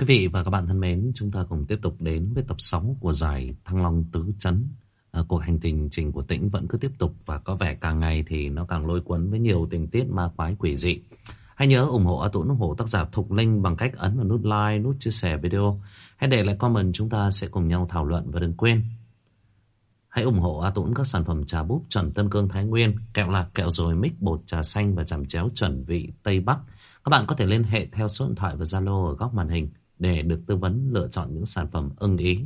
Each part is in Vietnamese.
Quý vị và các bạn thân mến, chúng ta cùng tiếp tục đến với tập 6 của giải Thăng Long Tứ Chấn. À, cuộc hành trình trình của tĩnh vẫn cứ tiếp tục và có vẻ càng ngày thì nó càng lôi cuốn với nhiều tình tiết ma quái quỷ dị. Hãy nhớ ủng hộ A Tuấn ủng hộ tác giả Thục Linh bằng cách ấn vào nút like, nút chia sẻ video. Hãy để lại comment chúng ta sẽ cùng nhau thảo luận và đừng quên. Hãy ủng hộ A Tuấn các sản phẩm trà búp chuẩn Tân Cương Thái Nguyên, kẹo lạc, kẹo rồi, mix, bột trà xanh và chằm chéo chuẩn vị Tây Bắc. Các bạn có thể liên hệ theo số điện thoại và Zalo ở góc màn hình để được tư vấn lựa chọn những sản phẩm ưng ý.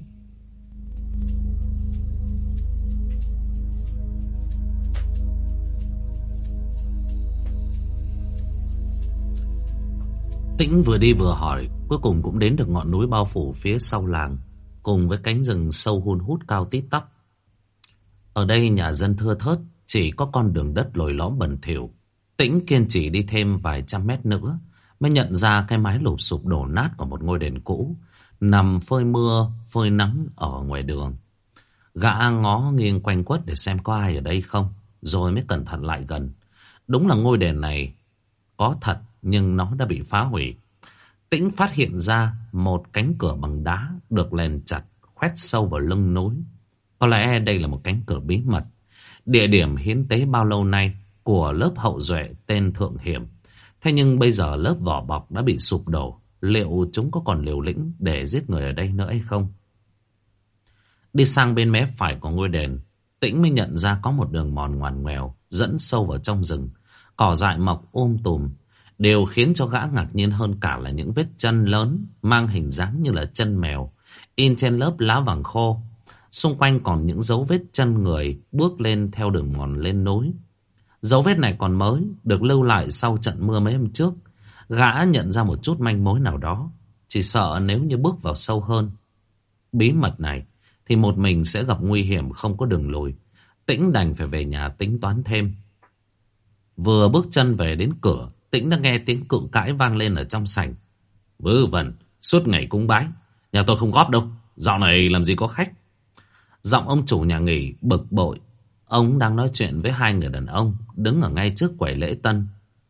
Tĩnh vừa đi vừa hỏi, cuối cùng cũng đến được ngọn núi bao phủ phía sau làng, cùng với cánh rừng sâu hun hút cao tít tắp. Ở đây nhà dân thưa thớt, chỉ có con đường đất lồi lõm bẩn thỉu. Tĩnh kiên trì đi thêm vài trăm mét nữa, mới nhận ra cái mái lụp sụp đổ nát của một ngôi đền cũ, nằm phơi mưa, phơi nắng ở ngoài đường. Gã ngó nghiêng quanh quất để xem có ai ở đây không, rồi mới cẩn thận lại gần. Đúng là ngôi đền này có thật, nhưng nó đã bị phá hủy. Tĩnh phát hiện ra một cánh cửa bằng đá được lèn chặt, khoét sâu vào lưng núi. Có lẽ đây là một cánh cửa bí mật. Địa điểm hiến tế bao lâu nay của lớp hậu duệ tên Thượng Hiểm Thế nhưng bây giờ lớp vỏ bọc đã bị sụp đổ. Liệu chúng có còn liều lĩnh để giết người ở đây nữa hay không? Đi sang bên mé phải của ngôi đền, Tĩnh mới nhận ra có một đường mòn ngoằn ngoèo dẫn sâu vào trong rừng. Cỏ dại mọc ôm tùm. đều khiến cho gã ngạc nhiên hơn cả là những vết chân lớn mang hình dáng như là chân mèo in trên lớp lá vàng khô. Xung quanh còn những dấu vết chân người bước lên theo đường mòn lên núi. Dấu vết này còn mới, được lưu lại sau trận mưa mấy hôm trước. Gã nhận ra một chút manh mối nào đó. Chỉ sợ nếu như bước vào sâu hơn. Bí mật này thì một mình sẽ gặp nguy hiểm không có đường lùi. Tĩnh đành phải về nhà tính toán thêm. Vừa bước chân về đến cửa, Tĩnh đã nghe tiếng cự cãi vang lên ở trong sảnh. Vớ vẩn, suốt ngày cúng bái. Nhà tôi không góp đâu, dạo này làm gì có khách. Giọng ông chủ nhà nghỉ bực bội Ông đang nói chuyện với hai người đàn ông đứng ở ngay trước quầy lễ tân.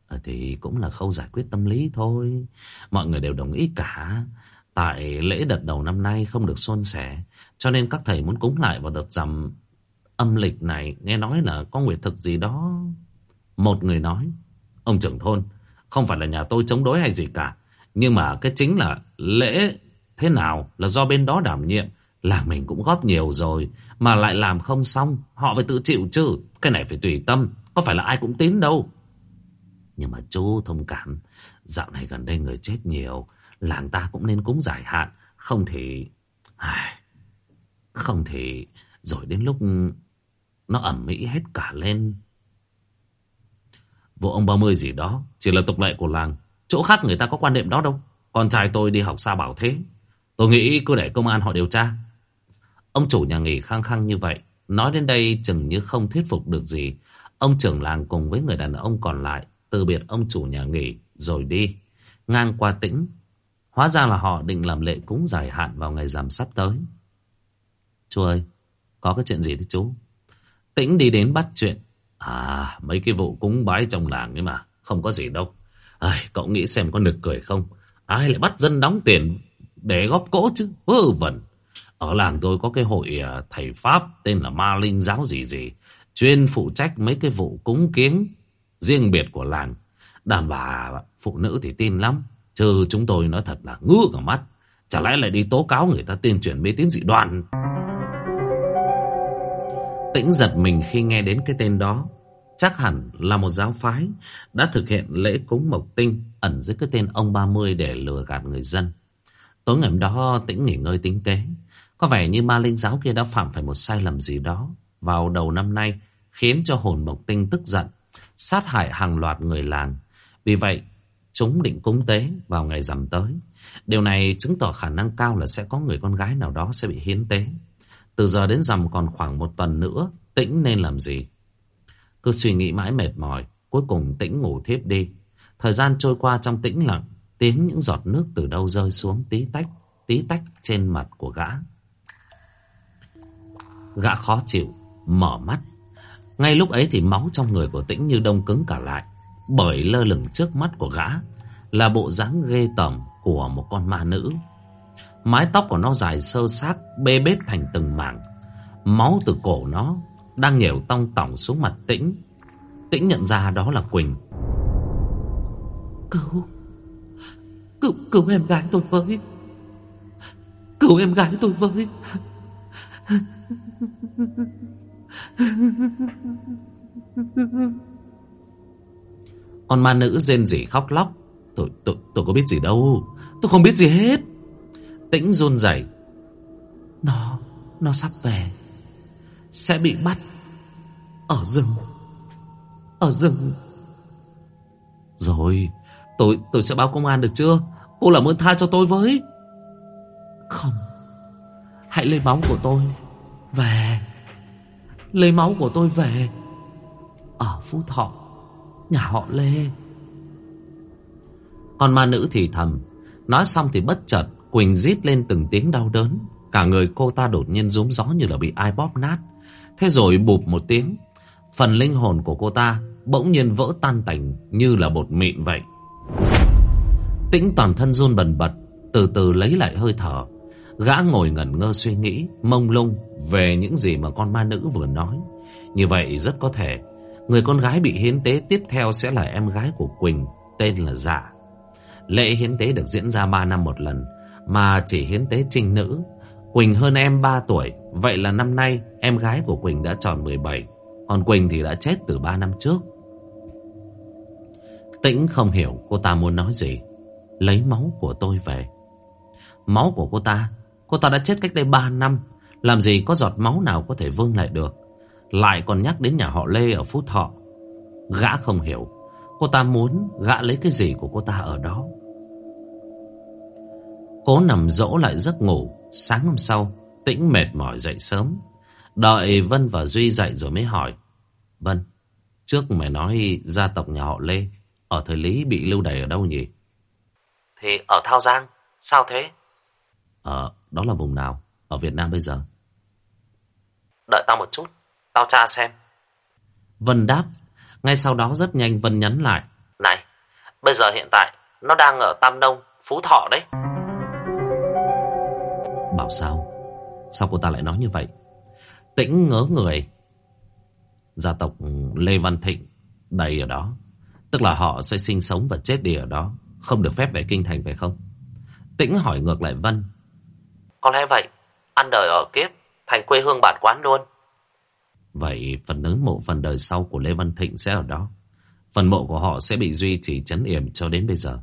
À, thì cũng là khâu giải quyết tâm lý thôi. Mọi người đều đồng ý cả. Tại lễ đợt đầu năm nay không được xuân sẻ. Cho nên các thầy muốn cúng lại vào đợt rằm âm lịch này. Nghe nói là có nguyệt thực gì đó. Một người nói. Ông trưởng thôn, không phải là nhà tôi chống đối hay gì cả. Nhưng mà cái chính là lễ thế nào là do bên đó đảm nhiệm. Là mình cũng góp nhiều rồi, Mà lại làm không xong, Họ phải tự chịu chứ. Cái này phải tùy tâm, Có phải là ai cũng tín đâu. Nhưng mà chú thông cảm, Dạo này gần đây người chết nhiều, Làng ta cũng nên cúng giải hạn, Không thì Không thì Rồi đến lúc Nó ẩm mỹ hết cả lên. Vụ ông 30 gì đó Chỉ là tục lệ của làng, Chỗ khác người ta có quan niệm đó đâu. Con trai tôi đi học xa bảo thế, Tôi nghĩ cứ để công an họ điều tra. Ông chủ nhà nghỉ khăng khăng như vậy. Nói đến đây chừng như không thuyết phục được gì. Ông trưởng làng cùng với người đàn ông còn lại từ biệt ông chủ nhà nghỉ rồi đi. Ngang qua tĩnh. Hóa ra là họ định làm lễ cúng giải hạn vào ngày rằm sắp tới. Chú ơi, có cái chuyện gì thế chú? Tĩnh đi đến bắt chuyện. À, mấy cái vụ cúng bái trong làng ấy mà, không có gì đâu. À, cậu nghĩ xem có nực cười không? Ai lại bắt dân đóng tiền để góp cỗ chứ? vớ vẩn. Ở làng tôi có cái hội à, thầy Pháp tên là Ma Linh giáo gì gì. Chuyên phụ trách mấy cái vụ cúng kiến riêng biệt của làng. Đàn bà phụ nữ thì tin lắm. Chứ chúng tôi nói thật là ngứa cả mắt. Chả lẽ lại đi tố cáo người ta tuyên truyền mê tín dị đoan. Tĩnh giật mình khi nghe đến cái tên đó. Chắc hẳn là một giáo phái đã thực hiện lễ cúng mộc tinh ẩn dưới cái tên ông 30 để lừa gạt người dân. Tối ngày hôm đó, Tĩnh nghỉ ngơi tính kế. Có vẻ như ma linh giáo kia đã phạm phải một sai lầm gì đó vào đầu năm nay khiến cho hồn mộc tinh tức giận, sát hại hàng loạt người làng. Vì vậy, chúng định cúng tế vào ngày rằm tới. Điều này chứng tỏ khả năng cao là sẽ có người con gái nào đó sẽ bị hiến tế. Từ giờ đến rằm còn khoảng một tuần nữa, tĩnh nên làm gì? Cứ suy nghĩ mãi mệt mỏi, cuối cùng tĩnh ngủ thiếp đi. Thời gian trôi qua trong tĩnh lặng, tiếng những giọt nước từ đâu rơi xuống tí tách, tí tách trên mặt của gã. Gã khó chịu, mở mắt. Ngay lúc ấy thì máu trong người của tĩnh như đông cứng cả lại. Bởi lơ lửng trước mắt của gã là bộ dáng ghê tởm của một con ma nữ. Mái tóc của nó dài sơ sát Bê bết thành từng mảng Máu từ cổ nó Đang nhểu tong tỏng xuống mặt tĩnh Tĩnh nhận ra đó là Quỳnh Cứu Cứu, cứu em gái tôi với Cứu em gái tôi với Con ma nữ rên rỉ khóc lóc. Tôi, tôi, tôi có biết gì đâu. Tôi không biết gì hết. Tĩnh run rẩy. Nó, nó sắp về. Sẽ bị bắt. Ở rừng. Ở rừng. Rồi Tôi tôi sẽ báo công an được chưa? Cô làm ơn tha cho tôi với. Không. Hãy lấy máu của tôi Về. Lấy máu của tôi về. Ở Phú Thọ, Nhà họ Lê. Con ma nữ thì thầm, Nói xong thì bất chợt Quỳnh rít lên từng tiếng đau đớn. Cả người cô ta đột nhiên rúm gió như là bị ai bóp nát. Thế rồi bụp một tiếng, Phần linh hồn của cô ta Bỗng nhiên vỡ tan tành Như là bột mịn vậy. Tĩnh toàn thân run bần bật, Từ từ lấy lại hơi thở. Gã ngồi ngẩn ngơ suy nghĩ, Mông lung về những gì mà con ma nữ vừa nói. Như vậy rất có thể, Người con gái bị hiến tế tiếp theo Sẽ là em gái của Quỳnh, Tên là Dạ. Lễ hiến tế được diễn ra 3 năm một lần, Mà chỉ hiến tế trinh nữ. Quỳnh hơn em 3 tuổi, Vậy là năm nay em gái của Quỳnh đã tròn 17 Còn Quỳnh thì đã chết từ 3 năm trước. Tĩnh không hiểu cô ta muốn nói gì. Lấy máu của tôi về. Máu của cô ta Cô ta đã chết cách đây 3 năm. Làm gì có giọt máu nào có thể vương lại được? Lại còn nhắc đến nhà họ Lê ở Phú Thọ. Gã không hiểu. Cô ta muốn gã lấy cái gì của cô ta ở đó? Cố nằm dỗ lại giấc ngủ. Sáng hôm sau Tĩnh mệt mỏi dậy sớm. Đợi Vân và Duy dậy rồi mới hỏi Vân Trước mày nói gia tộc nhà họ Lê Ở thời Lý bị lưu đày ở đâu nhỉ? Thì ở Thao Giang. Sao thế? Ờ đó là vùng nào Ở Việt Nam bây giờ? Đợi tao một chút Tao tra xem. Vân đáp Ngay sau đó rất nhanh Vân nhắn lại. Này Bây giờ hiện tại Nó đang ở Tam Nông Phú Thọ đấy. Bảo sao? Sao cô ta lại nói như vậy? Tĩnh ngớ người. Gia tộc Lê Văn Thịnh Đầy ở đó. Tức là họ sẽ sinh sống và chết đi ở đó. Không được phép về kinh thành phải không? Tĩnh hỏi ngược lại Vân Có lẽ vậy Ăn đời ở kiếp Thành quê hương bản quán luôn Vậy phần lớn mộ phần đời sau của Lê Văn Thịnh sẽ ở đó Phần mộ của họ sẽ bị duy trì chấn yểm cho đến bây giờ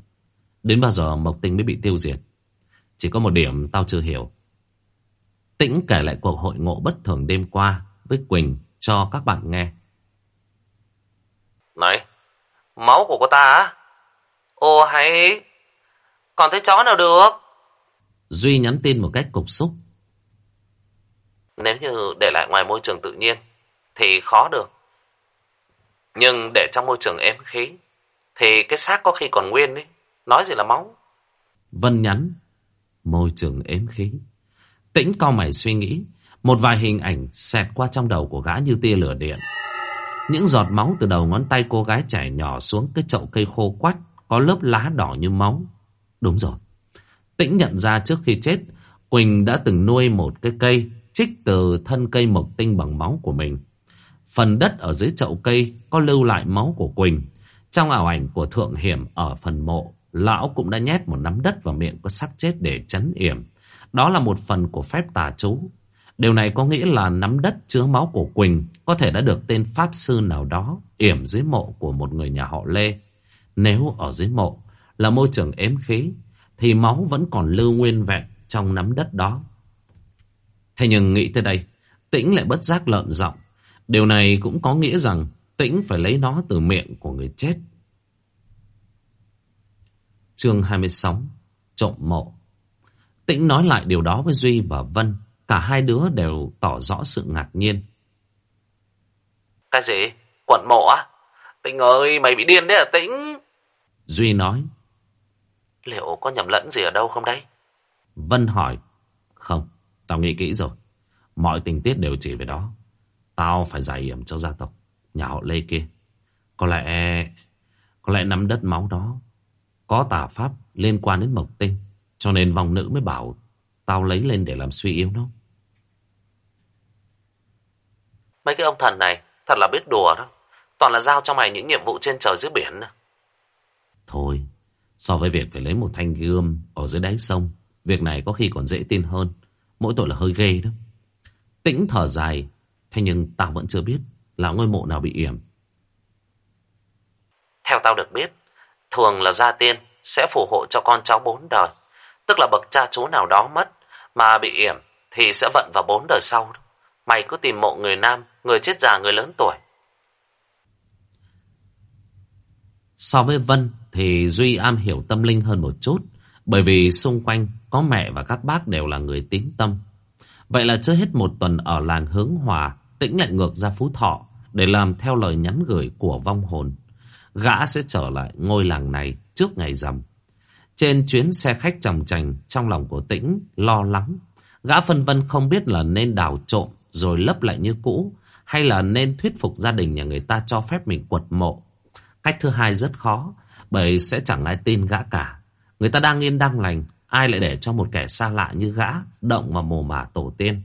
Đến bao giờ Mộc Tinh mới bị tiêu diệt Chỉ có một điểm tao chưa hiểu Tĩnh kể lại cuộc hội ngộ bất thường đêm qua với Quỳnh cho các bạn nghe. Này, máu của cô ta á? Ồ hay, còn thấy chó nào được? Duy nhắn tin một cách cục xúc. Nếu như để lại ngoài môi trường tự nhiên thì khó được. Nhưng để trong môi trường êm khí thì cái xác có khi còn nguyên đấy. Nói gì là máu? Vân nhắn, môi trường êm khí. Tĩnh cao mày suy nghĩ Một vài hình ảnh xẹt qua trong đầu của gã như tia lửa điện Những giọt máu từ đầu ngón tay cô gái chảy nhỏ xuống cái chậu cây khô quắt Có lớp lá đỏ như máu Đúng rồi Tĩnh nhận ra trước khi chết Quỳnh đã từng nuôi một cái cây Trích từ thân cây mộc tinh bằng máu của mình Phần đất ở dưới chậu cây Có lưu lại máu của Quỳnh Trong ảo ảnh của Thượng Hiểm ở phần mộ Lão cũng đã nhét một nắm đất vào miệng có xác chết để chấn yểm đó là một phần của phép tà chú. Điều này có nghĩa là nắm đất chứa máu của Quỳnh có thể đã được tên Pháp Sư nào đó yểm dưới mộ của một người nhà họ Lê. Nếu ở dưới mộ là môi trường ếm khí, thì máu vẫn còn lưu nguyên vẹn trong nắm đất đó. Thế nhưng nghĩ tới đây, Tĩnh lại bất giác lợn giọng. Điều này cũng có nghĩa rằng Tĩnh phải lấy nó từ miệng của người chết. Chương 26 Trộm mộ Tĩnh nói lại điều đó với Duy và Vân. Cả hai đứa đều tỏ rõ sự ngạc nhiên. Cái gì? Quận mộ á? Tĩnh ơi, mày bị điên đấy à Tĩnh? Duy nói. Liệu có nhầm lẫn gì ở đâu không đấy? Vân hỏi. Không, tao nghĩ kỹ rồi. Mọi tình tiết đều chỉ về đó. Tao phải giải hiểm cho gia tộc, nhà họ Lê kia. Có lẽ... Có lẽ nắm đất máu đó có tà pháp liên quan đến Mộc Tinh. Cho nên vòng nữ mới bảo tao lấy lên để làm suy yếu nó. Mấy cái ông thần này thật là biết đùa đó. Toàn là giao cho mày những nhiệm vụ trên trời dưới biển. Thôi, so với việc phải lấy một thanh gươm ở dưới đáy sông, việc này có khi còn dễ tin hơn. Mỗi tội là hơi ghê đó. Tĩnh thở dài, thế nhưng tao vẫn chưa biết là ngôi mộ nào bị yểm. Theo tao được biết, thường là gia tiên sẽ phù hộ cho con cháu bốn đời. Tức là bậc cha chú nào đó mất mà bị yểm thì sẽ vận vào bốn đời sau. Mày cứ tìm mộ người nam, người chết già, người lớn tuổi. So với Vân thì Duy am hiểu tâm linh hơn một chút. Bởi vì xung quanh có mẹ và các bác đều là người tín tâm. Vậy là chưa hết một tuần ở làng hướng hòa, tĩnh lại ngược ra Phú Thọ để làm theo lời nhắn gửi của vong hồn. Gã sẽ trở lại ngôi làng này trước ngày rằm. Trên chuyến xe khách chồng chành trong lòng của tĩnh lo lắng. Gã phân vân không biết là nên đào trộm rồi lấp lại như cũ hay là nên thuyết phục gia đình nhà người ta cho phép mình quật mộ. Cách thứ hai rất khó bởi sẽ chẳng ai tin gã cả. Người ta đang yên đang lành ai lại để cho một kẻ xa lạ như gã động vào mồ mả tổ tiên.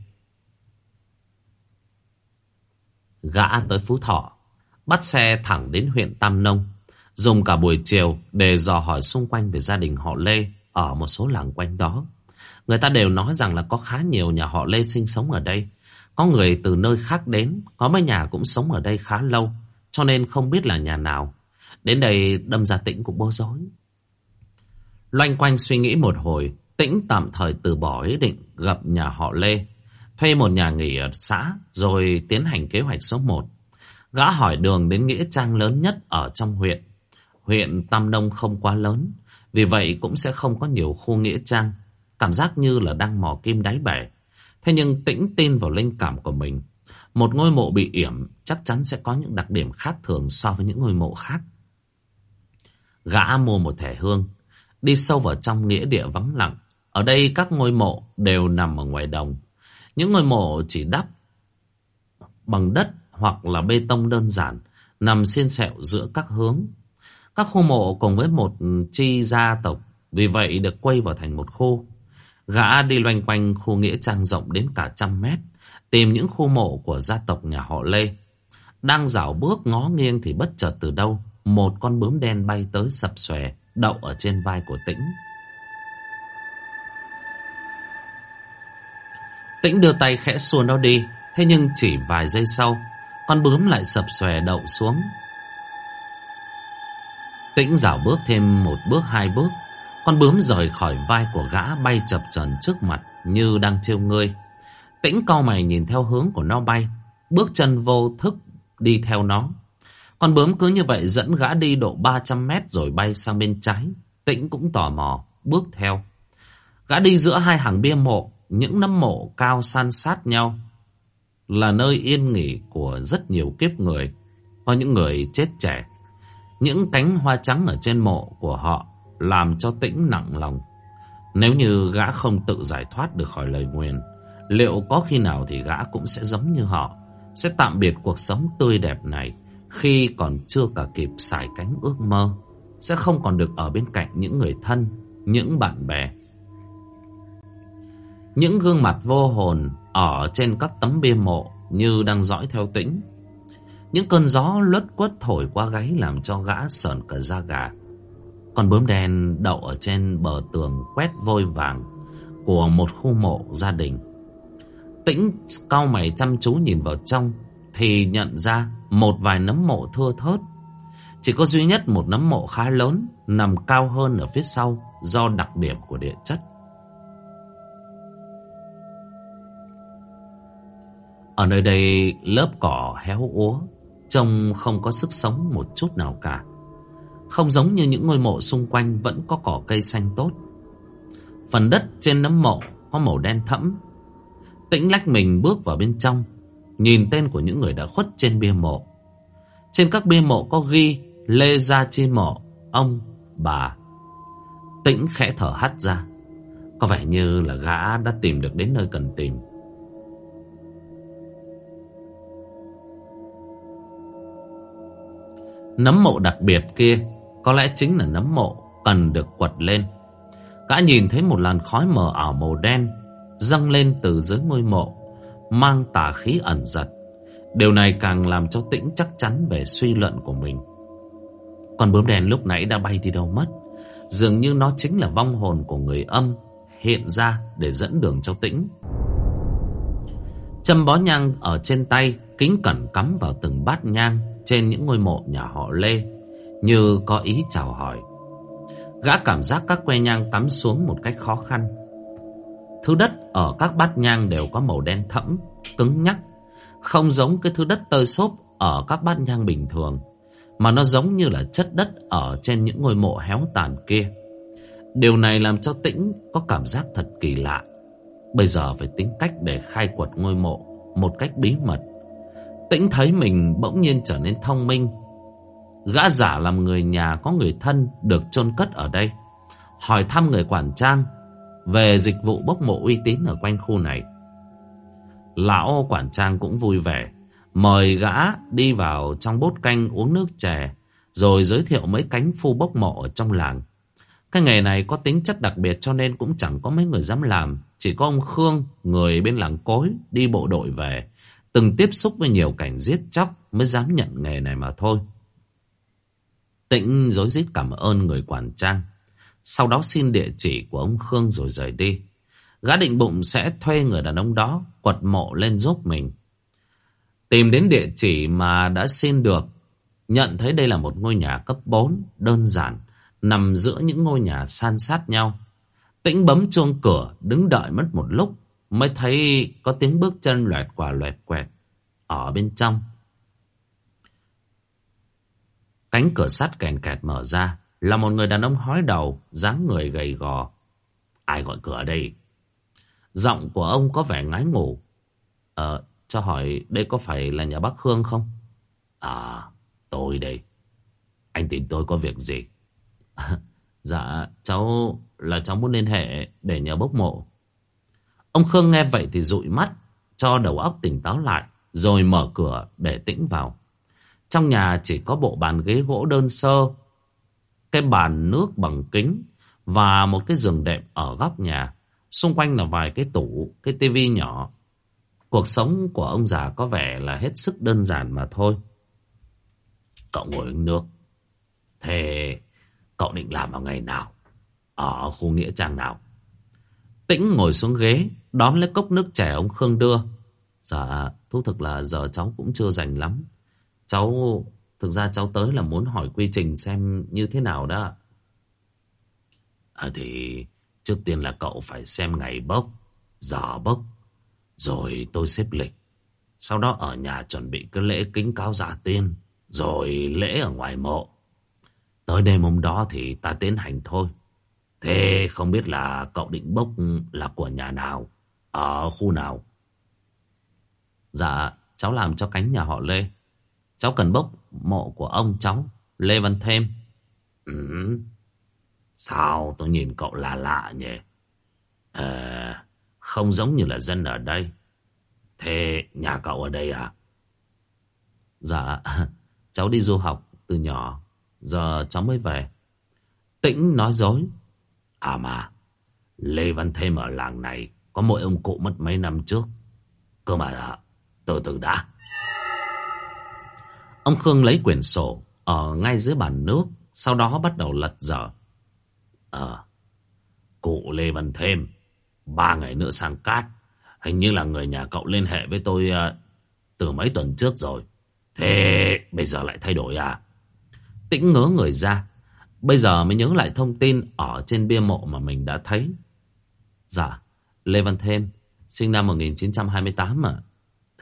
Gã tới Phú Thọ, bắt xe thẳng đến huyện Tam Nông, dùng cả buổi chiều để dò hỏi xung quanh về gia đình họ Lê ở một số làng quanh đó. Người ta đều nói rằng là có khá nhiều nhà họ Lê sinh sống ở đây. Có người từ nơi khác đến, có mấy nhà cũng sống ở đây khá lâu, cho nên không biết là nhà nào. Đến đây đâm ra tĩnh cũng bối rối. Loanh quanh suy nghĩ một hồi, tĩnh tạm thời từ bỏ ý định gặp nhà họ Lê. Thuê một nhà nghỉ ở xã rồi tiến hành kế hoạch số 1. Gã hỏi đường đến nghĩa trang lớn nhất ở trong huyện. Huyện Tam Nông không quá lớn, vì vậy cũng sẽ không có nhiều khu nghĩa trang. Cảm giác như là đang mò kim đáy bể. Thế nhưng tĩnh tin vào linh cảm của mình. Một ngôi mộ bị yểm chắc chắn sẽ có những đặc điểm khác thường so với những ngôi mộ khác. Gã mua một thẻ hương, đi sâu vào trong nghĩa địa vắng lặng. Ở đây các ngôi mộ đều nằm ở ngoài đồng. Những ngôi mộ chỉ đắp bằng đất hoặc là bê tông đơn giản, nằm xiên xẹo giữa các hướng. Các khu mộ cùng với một chi gia tộc, vì vậy được quay vào thành một khu. Gã đi loanh quanh khu nghĩa trang rộng đến cả trăm mét, tìm những khu mộ của gia tộc nhà họ Lê. Đang dạo bước ngó nghiêng thì bất chợt từ đâu, một con bướm đen bay tới sập xòe, đậu ở trên vai của Tĩnh. Tĩnh đưa tay khẽ xua nó đi, thế nhưng chỉ vài giây sau, con bướm lại sập xòe đậu xuống. Tĩnh dạo bước thêm một bước hai bước, con bướm rời khỏi vai của gã bay chập chờn trước mặt như đang trêu ngươi. Tĩnh cau mày nhìn theo hướng của nó bay, bước chân vô thức đi theo nó. Con bướm cứ như vậy dẫn gã đi độ 300 mét rồi bay sang bên trái. Tĩnh cũng tò mò, bước theo. Gã đi giữa hai hàng bia mộ, những nấm mộ cao san sát nhau. Là nơi yên nghỉ của rất nhiều kiếp người. Có những người chết trẻ. Những cánh hoa trắng ở trên mộ của họ làm cho tĩnh nặng lòng. Nếu như gã không tự giải thoát được khỏi lời nguyền, liệu có khi nào thì gã cũng sẽ giống như họ, sẽ tạm biệt cuộc sống tươi đẹp này khi còn chưa cả kịp xài cánh ước mơ, sẽ không còn được ở bên cạnh những người thân, những bạn bè. Những gương mặt vô hồn ở trên các tấm bia mộ như đang dõi theo tĩnh. Những cơn gió lướt quất thổi qua gáy làm cho gã sờn cả da gà. còn bướm đen đậu ở trên bờ tường quét vôi vàng của một khu mộ gia đình. Tĩnh cau mày chăm chú nhìn vào trong thì nhận ra một vài nấm mộ thưa thớt. Chỉ có duy nhất một nấm mộ khá lớn nằm cao hơn ở phía sau do đặc điểm của địa chất. Ở nơi đây lớp cỏ héo úa, trông không có sức sống một chút nào cả. Không giống như những ngôi mộ xung quanh vẫn có cỏ cây xanh tốt. Phần đất trên nấm mộ có màu đen thẫm. Tĩnh lách mình bước vào bên trong Nhìn tên của những người đã khuất trên bia mộ. Trên các bia mộ có ghi Lê Gia Chi Mộ Ông, bà. Tĩnh khẽ thở hắt ra. Có vẻ như là gã đã tìm được đến nơi cần tìm. Nấm mộ đặc biệt kia Có lẽ chính là nấm mộ Cần được quật lên. Gã nhìn thấy một làn khói mờ ảo màu đen dâng lên từ dưới ngôi mộ, mang tà khí ẩn giật. Điều này càng làm cho tĩnh chắc chắn về suy luận của mình. Còn bướm đèn lúc nãy đã bay đi đâu mất. Dường như nó chính là vong hồn của người âm hiện ra để dẫn đường cho tĩnh. Châm bó nhang ở trên tay, kính cẩn cắm vào từng bát nhang trên những ngôi mộ nhà họ Lê, như có ý chào hỏi. Gã cảm giác các que nhang cắm xuống một cách khó khăn. Thứ đất ở các bát nhang đều có màu đen thẫm, cứng nhắc, không giống cái thứ đất tơi xốp ở các bát nhang bình thường, mà nó giống như là chất đất ở trên những ngôi mộ héo tàn kia. Điều này làm cho Tĩnh có cảm giác thật kỳ lạ. Bây giờ phải tính cách để khai quật ngôi mộ một cách bí mật. Tĩnh thấy mình bỗng nhiên trở nên thông minh. Gã giả làm người nhà có người thân được chôn cất ở đây. Hỏi thăm người quản trang về dịch vụ bốc mộ uy tín ở quanh khu này. Lão quản trang cũng vui vẻ, mời gã đi vào trong bốt canh uống nước chè, rồi giới thiệu mấy cánh phu bốc mộ ở trong làng. Cái nghề này có tính chất đặc biệt cho nên cũng chẳng có mấy người dám làm. Chỉ có ông Khương, người bên làng cối, đi bộ đội về, từng tiếp xúc với nhiều cảnh giết chóc mới dám nhận nghề này mà thôi. Tĩnh dối rít cảm ơn người quản trang. Sau đó xin địa chỉ của ông Khương rồi rời đi. Gã định bụng sẽ thuê người đàn ông đó quật mộ lên giúp mình. Tìm đến địa chỉ mà đã xin được. Nhận thấy đây là một ngôi nhà cấp 4, đơn giản, nằm giữa những ngôi nhà san sát nhau. Tĩnh bấm chuông cửa, đứng đợi mất một lúc, mới thấy có tiếng bước chân loẹt quả loẹt quẹt ở bên trong. Cánh cửa sắt kèn kẹt mở ra, là một người đàn ông hói đầu, dáng người gầy gò. Ai gọi cửa đây? Giọng của ông có vẻ ngái ngủ. Ờ, cho hỏi đây có phải là nhà bác Khương không? À, tôi đây. Anh tìm tôi có việc gì? dạ, cháu là cháu muốn liên hệ để nhờ bốc mộ. Ông Khương nghe vậy thì dụi mắt, cho đầu óc tỉnh táo lại, rồi mở cửa để tĩnh vào. Trong nhà chỉ có bộ bàn ghế gỗ đơn sơ, cái bàn nước bằng kính và một cái giường đệm ở góc nhà. Xung quanh là vài cái tủ, cái tivi nhỏ. Cuộc sống của ông già có vẻ là hết sức đơn giản mà thôi. Cậu ngồi uống nước. Thế cậu định làm vào ngày nào? Ở khu nghĩa trang nào? Tĩnh ngồi xuống ghế, đón lấy cốc nước trẻ ông Khương đưa. Dạ, thú thực là giờ cháu cũng chưa rảnh lắm. Cháu, thực ra cháu tới là muốn hỏi quy trình xem như thế nào đó. À thì trước tiên là cậu phải xem ngày bốc, giờ bốc, rồi tôi xếp lịch. Sau đó ở nhà chuẩn bị cái lễ kính cáo giả tiên, rồi lễ ở ngoài mộ. Tới đêm hôm đó thì ta tiến hành thôi. Thế không biết là cậu định bốc là của nhà nào, ở khu nào? Dạ, cháu làm cho cánh nhà họ Lê. Cháu cần bốc mộ của ông cháu, Lê Văn Thêm. Ừ, sao tôi nhìn cậu lạ lạ nhỉ? À, không giống như là dân ở đây. Thế nhà cậu ở đây à? Dạ, cháu đi du học từ nhỏ, giờ cháu mới về. Tĩnh nói dối. À mà, Lê Văn Thêm ở làng này có mỗi ông cụ mất mấy năm trước. Cơ mà từ từ đã. Ông Khương lấy quyển sổ ở ngay dưới bàn nước, sau đó bắt đầu lật dở. Ờ, cụ Lê Văn Thêm, ba ngày nữa sang cát. Hình như là người nhà cậu liên hệ với tôi uh, từ mấy tuần trước rồi. Thế bây giờ lại thay đổi à? Tĩnh ngớ người ra. Bây giờ mới nhớ lại thông tin ở trên bia mộ mà mình đã thấy. Dạ, Lê Văn Thêm, sinh năm 1928 mà.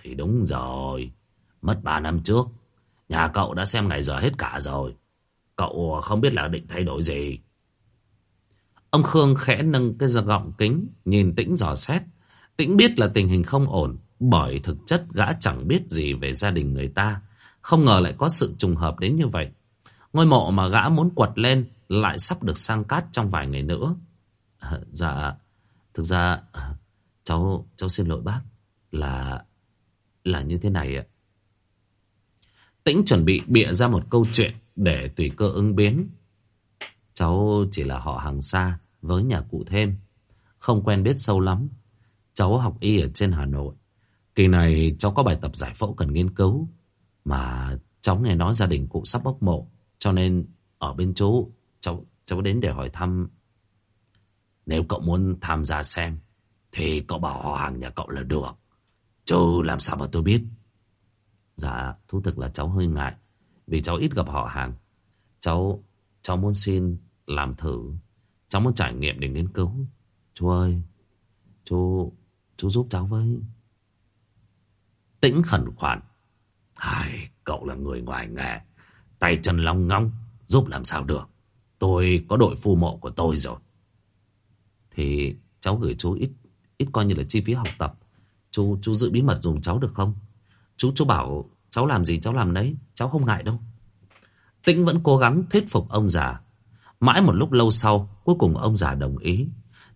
Thì đúng rồi, mất ba năm trước. Nhà cậu đã xem ngày giờ hết cả rồi. Cậu không biết là định thay đổi gì. Ông Khương khẽ nâng cái gọng kính, nhìn Tĩnh dò xét. Tĩnh biết là tình hình không ổn, bởi thực chất gã chẳng biết gì về gia đình người ta. Không ngờ lại có sự trùng hợp đến như vậy. Ngôi mộ mà gã muốn quật lên lại sắp được sang cát trong vài ngày nữa. À, dạ, thực ra ờ, cháu cháu xin lỗi bác là là như thế này ạ. Tĩnh chuẩn bị bịa ra một câu chuyện để tùy cơ ứng biến. Cháu chỉ là họ hàng xa với nhà cụ thêm, không quen biết sâu lắm. Cháu học y ở trên Hà Nội. Kỳ này cháu có bài tập giải phẫu cần nghiên cứu. Mà cháu nghe nói gia đình cụ sắp bốc mộ. Cho nên ở bên chú cháu, cháu đến để hỏi thăm. Nếu cậu muốn tham gia xem thì cậu bảo họ hàng nhà cậu là được. Chứ làm sao mà tôi biết. Dạ, thú thực là cháu hơi ngại. Vì cháu ít gặp họ hàng. Cháu, cháu muốn xin làm thử. Cháu muốn trải nghiệm để nghiên cứu. Chú ơi, chú, chú giúp cháu với. Tĩnh khẩn khoản. Ai, cậu là người ngoài nghề. Tay chân long ngong, giúp làm sao được. Tôi có đội phu mộ của tôi rồi. Thì cháu gửi chú ít ít coi như là chi phí học tập. Chú chú giữ bí mật dùng cháu được không? Chú chú bảo cháu làm gì cháu làm đấy, cháu không ngại đâu. Tĩnh vẫn cố gắng thuyết phục ông già. Mãi một lúc lâu sau, cuối cùng ông già đồng ý.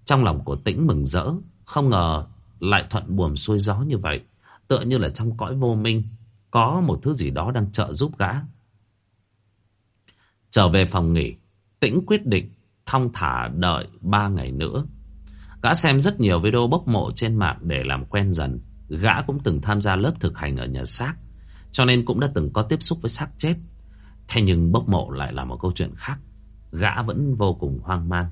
Trong lòng của Tĩnh mừng rỡ, không ngờ lại thuận buồm xuôi gió như vậy. Tựa như là trong cõi vô minh, có một thứ gì đó đang trợ giúp gã. Trở về phòng nghỉ, Tĩnh quyết định thong thả đợi ba ngày nữa. Gã xem rất nhiều video bốc mộ trên mạng để làm quen dần. Gã cũng từng tham gia lớp thực hành ở nhà xác, cho nên cũng đã từng có tiếp xúc với xác chết. Thế nhưng bốc mộ lại là một câu chuyện khác. Gã vẫn vô cùng hoang mang.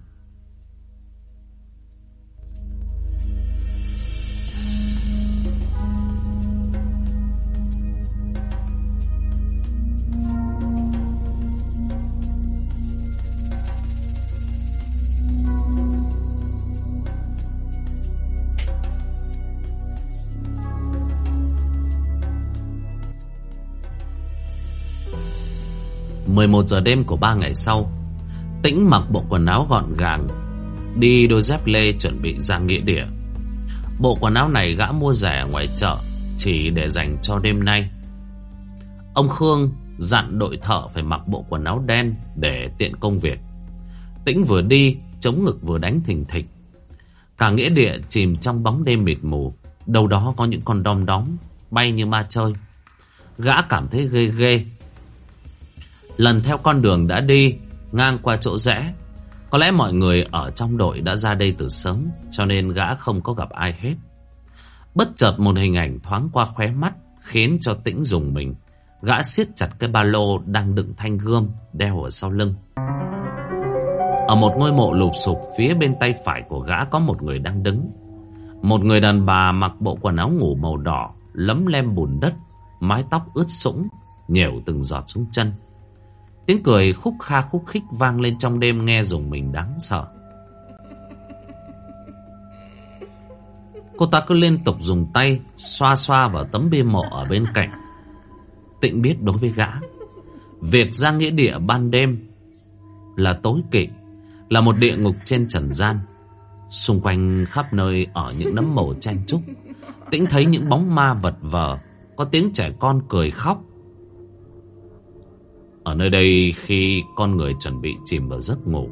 11 giờ đêm của ba ngày sau, Tĩnh mặc bộ quần áo gọn gàng, Đi đôi dép lê chuẩn bị ra nghĩa địa. Bộ quần áo này gã mua rẻ ngoài chợ Chỉ để dành cho đêm nay. Ông Khương dặn đội thợ phải mặc bộ quần áo đen Để tiện công việc. Tĩnh vừa đi, Chống ngực vừa đánh thình thịch. Cả nghĩa địa chìm trong bóng đêm mịt mù, Đâu đó có những con đom đóm Bay như ma chơi. Gã cảm thấy ghê ghê Lần theo con đường đã đi, Ngang qua chỗ rẽ. Có lẽ mọi người ở trong đội đã ra đây từ sớm, Cho nên gã không có gặp ai hết. Bất chợt một hình ảnh thoáng qua khóe mắt, Khiến cho tĩnh dùng mình. Gã siết chặt cái ba lô đang đựng thanh gươm, Đeo ở sau lưng. Ở một ngôi mộ lụp sụp, Phía bên tay phải của gã có một người đang đứng. Một người đàn bà mặc bộ quần áo ngủ màu đỏ, Lấm lem bùn đất, Mái tóc ướt sũng, nhều từng giọt xuống chân. Tiếng cười khúc kha khúc khích vang lên trong đêm nghe dùng mình đáng sợ. Cô ta cứ liên tục dùng tay xoa xoa vào tấm bia mộ ở bên cạnh. Tịnh biết đối với gã, việc ra nghĩa địa ban đêm là tối kỵ, là một địa ngục trên trần gian. Xung quanh khắp nơi ở những nấm mồ chen trúc, Tĩnh thấy những bóng ma vật vờ, có tiếng trẻ con cười khóc ở nơi đây khi con người chuẩn bị chìm vào giấc ngủ,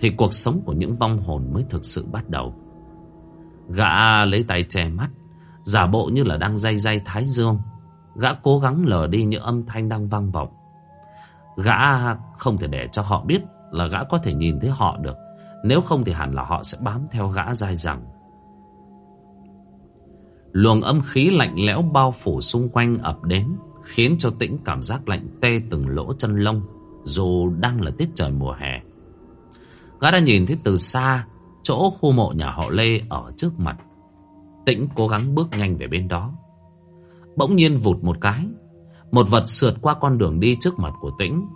Thì cuộc sống của những vong hồn mới thực sự bắt đầu. Gã lấy tay che mắt, Giả bộ như là đang day day thái dương. Gã cố gắng lờ đi những âm thanh đang vang vọng. Gã không thể để cho họ biết là gã có thể nhìn thấy họ được. Nếu không thì hẳn là họ sẽ bám theo gã dai dẳng. Luồng âm khí lạnh lẽo bao phủ xung quanh ập đến. Khiến cho tĩnh cảm giác lạnh tê từng lỗ chân lông, Dù đang là tiết trời mùa hè. Gã đã nhìn thấy từ xa Chỗ khu mộ nhà họ Lê ở trước mặt. Tĩnh cố gắng bước nhanh về bên đó. Bỗng nhiên vụt một cái, Một vật sượt qua con đường đi trước mặt của Tĩnh.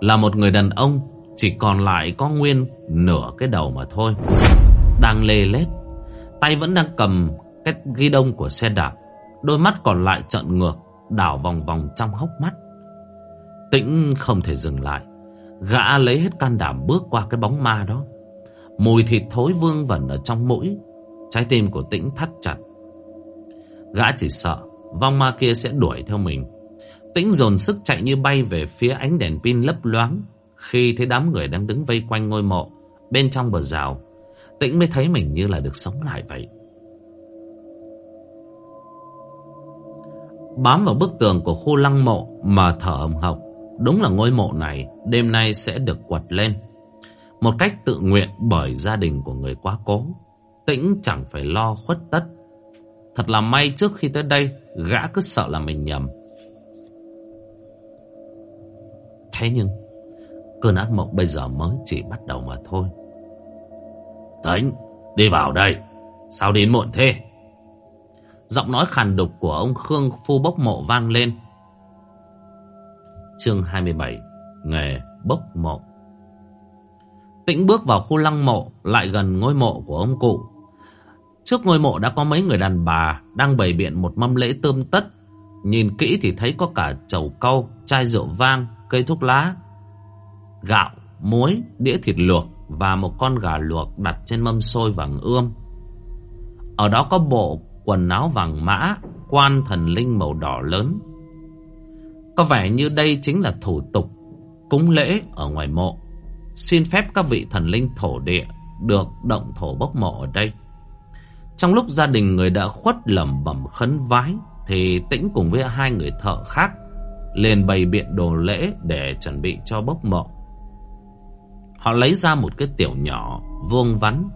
Là một người đàn ông, Chỉ còn lại có nguyên nửa cái đầu mà thôi. Đang lê lết, Tay vẫn đang cầm cách ghi đông của xe đạp, Đôi mắt còn lại trợn ngược, Đảo vòng vòng trong hốc mắt. Tĩnh không thể dừng lại, Gã lấy hết can đảm bước qua cái bóng ma đó. Mùi thịt thối vương vẩn ở trong mũi, Trái tim của tĩnh thắt chặt. Gã chỉ sợ Vong ma kia sẽ đuổi theo mình. Tĩnh dồn sức chạy như bay về phía ánh đèn pin lấp loáng. Khi thấy đám người đang đứng vây quanh ngôi mộ, Bên trong bờ rào, Tĩnh mới thấy mình như là được sống lại vậy. Bám vào bức tường của khu lăng mộ Mà thở hồng hộc Đúng là ngôi mộ này Đêm nay sẽ được quật lên. Một cách tự nguyện bởi gia đình của người quá cố. Tĩnh chẳng phải lo khuất tất. Thật là may trước khi tới đây, Gã cứ sợ là mình nhầm. Thế nhưng, Cơn ác mộng bây giờ mới chỉ bắt đầu mà thôi. Tĩnh, Đi vào đây. Sao đến muộn thế? Giọng nói khàn đục của ông Khương Phu Bốc Mộ vang lên. Chương 27 Nghề bốc mộ. Tĩnh bước vào khu lăng mộ Lại gần ngôi mộ của ông cụ. Trước ngôi mộ đã có mấy người đàn bà Đang bày biện một mâm lễ tươm tất. Nhìn kỹ thì thấy có cả chầu câu Chai rượu vang Cây thuốc lá Gạo, muối, đĩa thịt luộc Và một con gà luộc đặt trên mâm xôi vàng ươm. Ở đó có bộ quần áo vàng mã, Quan thần linh màu đỏ lớn. Có vẻ như đây chính là thủ tục, Cúng lễ ở ngoài mộ. Xin phép các vị thần linh thổ địa Được động thổ bốc mộ ở đây. Trong lúc gia đình người đã khuất lẩm bẩm khấn vái, Thì tĩnh cùng với hai người thợ khác liền bày biện đồ lễ để chuẩn bị cho bốc mộ. Họ lấy ra một cái tiểu nhỏ vuông vắn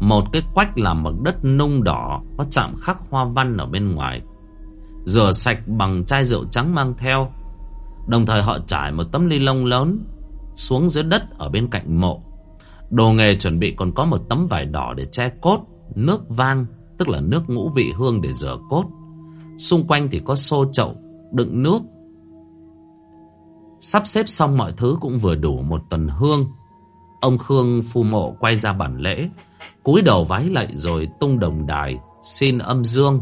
một cái quách làm bằng đất nung đỏ, Có chạm khắc hoa văn ở bên ngoài. Rửa sạch bằng chai rượu trắng mang theo. Đồng thời họ trải một tấm ly lông lớn Xuống dưới đất ở bên cạnh mộ. Đồ nghề chuẩn bị còn có một tấm vải đỏ để che cốt, Nước vang, Tức là nước ngũ vị hương để rửa cốt. Xung quanh thì có xô chậu, Đựng nước. Sắp xếp xong mọi thứ cũng vừa đủ một tuần hương. Ông Khương phu mộ quay ra bản lễ cúi đầu vái lạy rồi tung đồng đài Xin âm dương.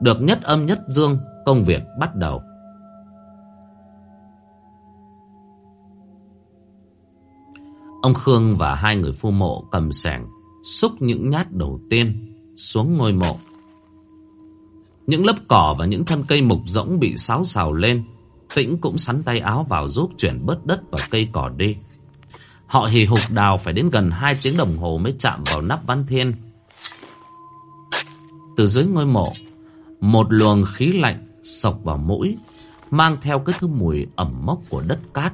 Được nhất âm nhất dương, Công việc bắt đầu. Ông Khương và hai người phu mộ cầm sẻng, Xúc những nhát đầu tiên, Xuống ngôi mộ. Những lớp cỏ và những thân cây mục rỗng bị xáo xào lên, Tĩnh cũng sắn tay áo vào giúp chuyển bớt đất và cây cỏ đi. Họ hì hục đào phải đến gần hai tiếng đồng hồ mới chạm vào nắp văn thiên. Từ dưới ngôi mộ, Một luồng khí lạnh sộc vào mũi, Mang theo cái thứ mùi ẩm mốc của đất cát.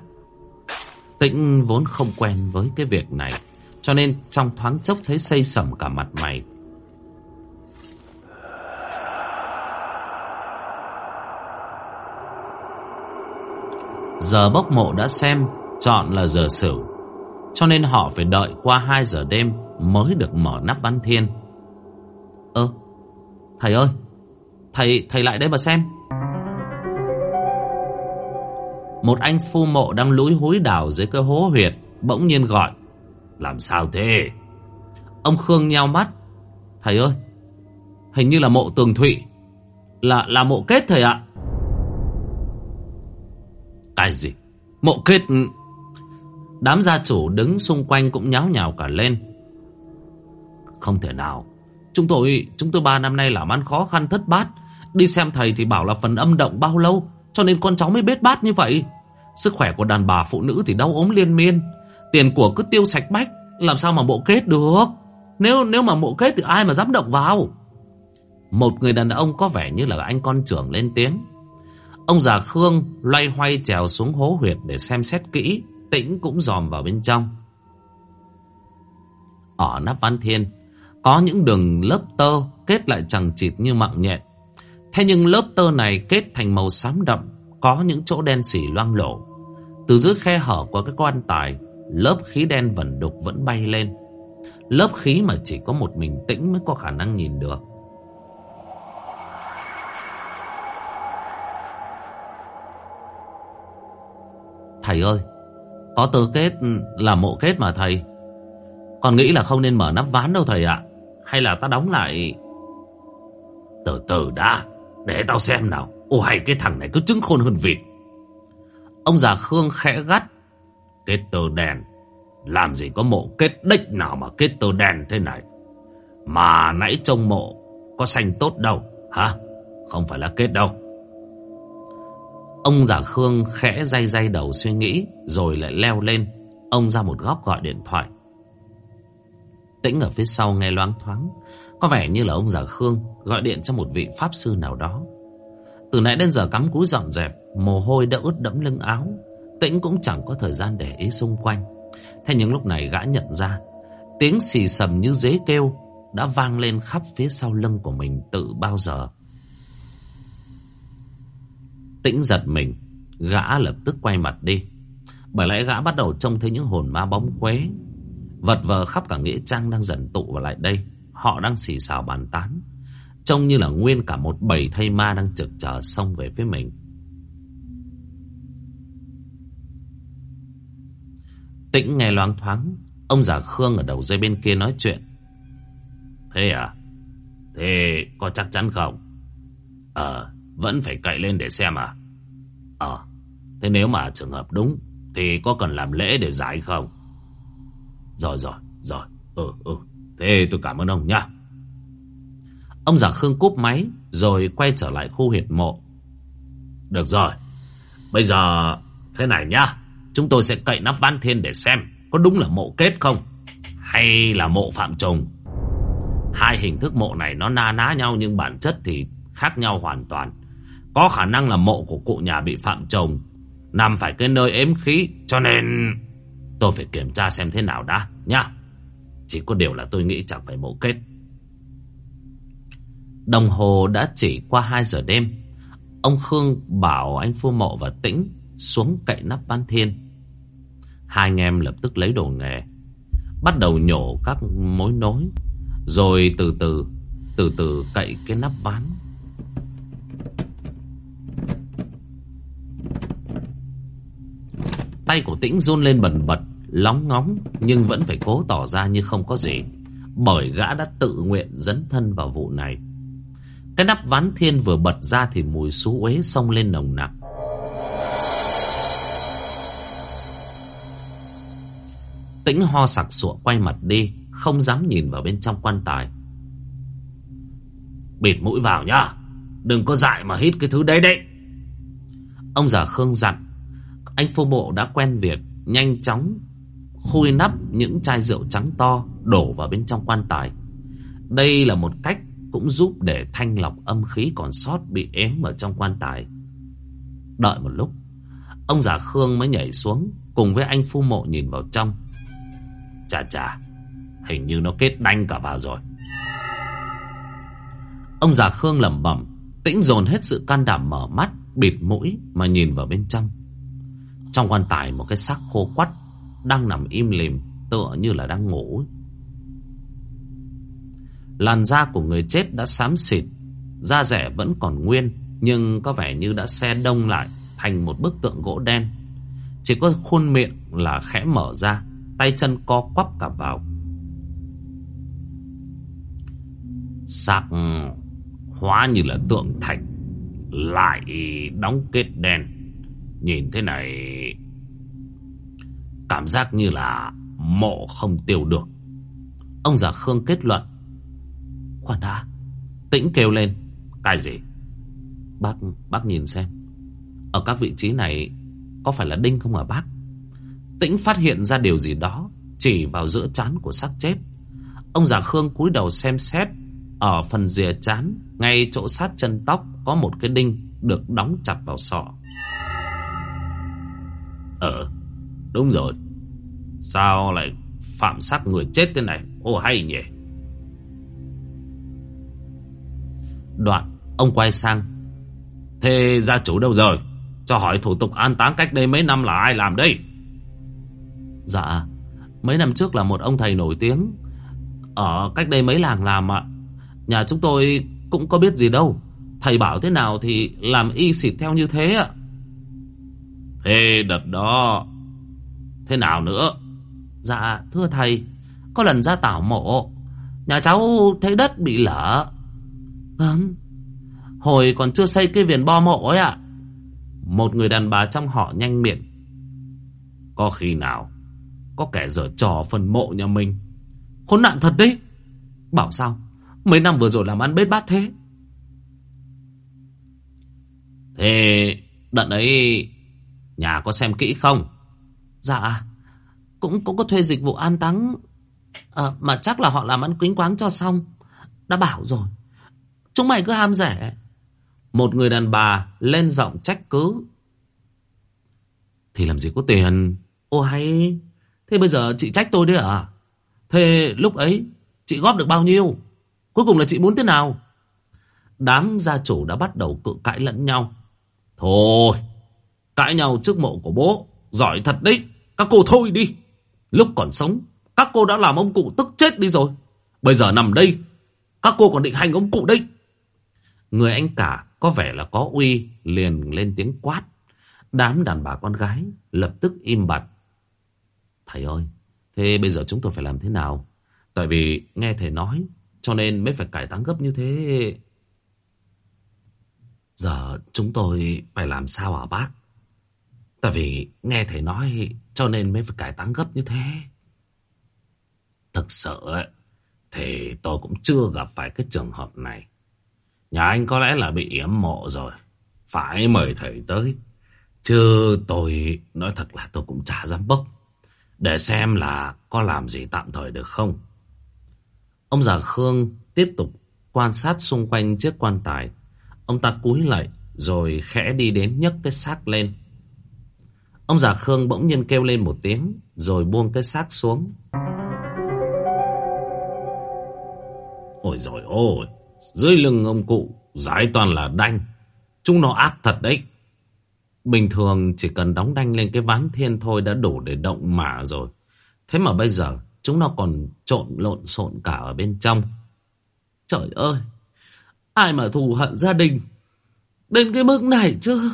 Tĩnh vốn không quen với cái việc này, Cho nên trong thoáng chốc thấy xây sẩm cả mặt mày. Giờ bốc mộ đã xem, Chọn là giờ sửu. Cho nên họ phải đợi qua 2 giờ đêm Mới được mở nắp văn thiên. Ơ, Thầy ơi, Thầy thầy lại đây mà xem. Một anh phu mộ đang lũi húi đào dưới cái hố huyệt, Bỗng nhiên gọi, Làm sao thế? Ông Khương nheo mắt, Thầy ơi, Hình như là mộ tường thụy, Là là mộ kết thầy ạ. Cái gì? Mộ kết Đám gia chủ đứng xung quanh cũng nháo nhào cả lên. Không thể nào. Chúng tôi Chúng tôi ba năm nay làm ăn khó khăn thất bát. Đi xem thầy thì bảo là phần âm động bao lâu, Cho nên con cháu mới bết bát như vậy. Sức khỏe của đàn bà phụ nữ thì đau ốm liên miên. Tiền của cứ tiêu sạch bách, Làm sao mà mộ kết được? Nếu nếu mà mộ kết thì ai mà dám động vào? Một người đàn ông có vẻ như là anh con trưởng lên tiếng. Ông già Khương loay hoay trèo xuống hố huyệt để xem xét kỹ. Tĩnh cũng dòm vào bên trong. Ở nắp văn thiên, Có những đường lớp tơ kết lại chẳng chịt như mạng nhện. Thế nhưng lớp tơ này kết thành màu xám đậm, Có những chỗ đen xỉ loang lổ. Từ dưới khe hở của cái quan tài, Lớp khí đen vẩn đục vẫn bay lên. Lớp khí mà chỉ có một mình tĩnh mới có khả năng nhìn được. Thầy ơi có tơ kết là mộ kết mà thầy. Còn nghĩ là không nên mở nắp ván đâu thầy ạ. Hay là ta đóng lại? Từ từ đã Để tao xem nào. Ôi cái thằng này cứ trứng khôn hơn vịt. Ông già Khương khẽ gắt. Kết tơ đen Làm gì có mộ kết đích nào mà kết tơ đen thế này? Mà nãy trông mộ Có xanh tốt đâu Hả? Không phải là kết đâu Ông giả Khương khẽ day day đầu suy nghĩ, Rồi lại leo lên. Ông ra một góc gọi điện thoại. Tĩnh ở phía sau nghe loáng thoáng. Có vẻ như là ông giả Khương Gọi điện cho một vị pháp sư nào đó. Từ nãy đến giờ cắm cúi dọn dẹp, Mồ hôi đã ướt đẫm lưng áo. Tĩnh cũng chẳng có thời gian để ý xung quanh. Thế nhưng lúc này gã nhận ra, Tiếng xì sầm như dế kêu Đã vang lên khắp phía sau lưng của mình Từ bao giờ. Tĩnh giật mình. Gã lập tức quay mặt đi. Bởi lẽ gã bắt đầu trông thấy những hồn ma bóng quế. Vật vờ khắp cả nghĩa trang đang dần tụ vào lại đây. Họ đang xì xào bàn tán. Trông như là nguyên cả một bầy thây ma đang trực chờ xông về phía mình. Tĩnh nghe loáng thoáng, Ông già Khương ở đầu dây bên kia nói chuyện. Thế à? Thế có chắc chắn không? Ờ vẫn phải cậy lên để xem à? Ờ Thế nếu mà trường hợp đúng, Thì có cần làm lễ để giải không? Rồi rồi rồi. Ừ ừ. Thế tôi cảm ơn ông nha Ông già Khương cúp máy, Rồi quay trở lại khu huyệt mộ. Được rồi. Bây giờ, thế này nhá. Chúng tôi sẽ cậy nắp văn thiên để xem Có đúng là mộ kết không, Hay là mộ phạm trùng. Hai hình thức mộ này nó na ná nhau Nhưng bản chất thì khác nhau hoàn toàn. Có khả năng là mộ của cụ nhà bị phạm chồng Nằm phải cái nơi ếm khí Cho nên tôi phải kiểm tra xem thế nào đã Nha Chỉ có điều là tôi nghĩ chẳng phải mộ kết Đồng hồ đã chỉ qua 2 giờ đêm Ông Khương bảo anh Phu Mộ và Tĩnh xuống cậy nắp văn thiên. Hai anh em lập tức lấy đồ nghề, bắt đầu nhổ các mối nối, rồi từ từ, từ từ cậy cái nắp ván. Tay của Tĩnh run lên bần bật, lóng ngóng, nhưng vẫn phải cố tỏ ra như không có gì, bởi gã đã tự nguyện dấn thân vào vụ này. Cái nắp ván thiên vừa bật ra thì mùi xú uế xông lên nồng nặc. Tĩnh ho sặc sụa quay mặt đi, không dám nhìn vào bên trong quan tài. Bịt mũi vào nhá, đừng có dại mà hít cái thứ đấy đấy. Ông già Khương dặn, anh phu bộ đã quen việc, nhanh chóng khui nắp những chai rượu trắng to đổ vào bên trong quan tài. Đây là một cách cũng giúp để thanh lọc âm khí còn sót bị ém ở trong quan tài. Đợi một lúc, ông già Khương mới nhảy xuống cùng với anh phu mộ nhìn vào trong. Chà chà, hình như nó kết đanh cả vào rồi. Ông già Khương lẩm bẩm, tĩnh dồn hết sự can đảm mở mắt, bịt mũi mà nhìn vào bên trong. Trong quan tài một cái xác khô quắt đang nằm im lìm, tựa như là đang ngủ. Làn da của người chết đã xám xịt, Da rẻ vẫn còn nguyên, Nhưng có vẻ như đã xe đông lại Thành một bức tượng gỗ đen. Chỉ có khuôn miệng là khẽ mở ra, Tay chân co quắp cả vào. Sạc hóa như là tượng thạch, Lại đóng kết đen Nhìn thế này, Cảm giác như là mộ không tiêu được. Ông già Khương kết luận, Khoan đã, Tĩnh kêu lên. Cái gì? Bác bác nhìn xem. Ở các vị trí này Có phải là đinh không hả bác? Tĩnh phát hiện ra điều gì đó, Chỉ vào giữa chán của xác chết. Ông già Khương cúi đầu xem xét, Ở phần rìa chán Ngay chỗ sát chân tóc Có một cái đinh được đóng chặt vào sọ. Ờ Đúng rồi. Sao lại phạm sát người chết thế này? Ô, hay nhỉ. Đoạn, ông quay sang. Thế gia chủ đâu rồi? Cho hỏi thủ tục an táng cách đây mấy năm là ai làm đây? Dạ Mấy năm trước là một ông thầy nổi tiếng Ở cách đây mấy làng làm ạ. Nhà chúng tôi cũng có biết gì đâu. Thầy bảo thế nào thì làm y xịt theo như thế ạ. Thế đợt đó. Thế nào nữa? Dạ thưa thầy, Có lần ra tảo mộ, Nhà cháu thấy đất bị lở. Vâng. Hồi còn chưa xây cái viền bo mộ ấy ạ. Một người đàn bà trong họ nhanh miệng. Có khi nào Có kẻ dở trò phần mộ nhà mình? Khốn nạn thật đấy. Bảo sao? Mấy năm vừa rồi làm ăn bết bát thế. Thế, đợt ấy Nhà có xem kỹ không Dạ Cũng, cũng có thuê dịch vụ an táng à, Mà chắc là họ làm ăn quính quáng cho xong Đã bảo rồi Chúng mày cứ ham rẻ. Một người đàn bà lên giọng trách cứ. Thì làm gì có tiền. Ô hay, Thế bây giờ chị trách tôi đấy à? Thế lúc ấy chị góp được bao nhiêu? Cuối cùng là chị muốn thế nào? Đám gia chủ đã bắt đầu cự cãi lẫn nhau. Thôi, cãi nhau trước mộ của bố. Giỏi thật đấy, các cô thôi đi. Lúc còn sống, các cô đã làm ông cụ tức chết đi rồi. Bây giờ nằm đây, các cô còn định hành ông cụ đấy. Người anh cả có vẻ là có uy liền lên tiếng quát. Đám đàn bà con gái lập tức im bặt. Thầy ơi, thế bây giờ chúng tôi phải làm thế nào? Tại vì nghe thầy nói, cho nên mới phải cải táng gấp như thế. Giờ chúng tôi phải làm sao hả bác? Tại vì nghe thầy nói cho nên mới phải cải táng gấp như thế. Thực sự thì tôi cũng chưa gặp phải cái trường hợp này. Nhà anh có lẽ là bị yểm mộ rồi. Phải mời thầy tới. Chứ tôi, nói thật là tôi cũng chả dám bốc. Để xem là có làm gì tạm thời được không. Ông già Khương tiếp tục quan sát xung quanh chiếc quan tài. Ông ta cúi lại rồi khẽ đi đến nhấc cái xác lên. Ông già Khương bỗng nhiên kêu lên một tiếng rồi buông cái xác xuống. Ôi rồi ôi, dưới lưng ông cụ giải toàn là đanh. Chúng nó ác thật đấy. Bình thường chỉ cần đóng đanh lên cái ván thiên thôi đã đủ để động mả rồi. Thế mà bây giờ chúng nó còn trộn lộn xộn cả ở bên trong. Trời ơi, ai mà thù hận gia đình đến cái mức này chứ?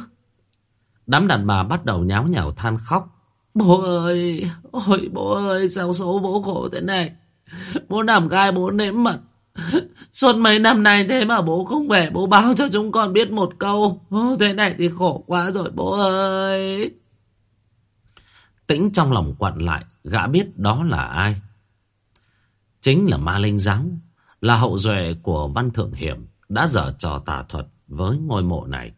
Đám đàn bà bắt đầu nháo nhào than khóc. Bố ơi, ôi bố ơi, sao số bố khổ thế này? Bố nằm gai, bố nếm mật. Suốt mấy năm nay thế mà bố không về, bố báo cho chúng con biết một câu. Ô, thế này thì khổ quá rồi bố ơi. Tĩnh trong lòng quặn lại, gã biết đó là ai. Chính là ma linh giáo, là hậu duệ của văn thượng hiểm, đã dở trò tà thuật với ngôi mộ này.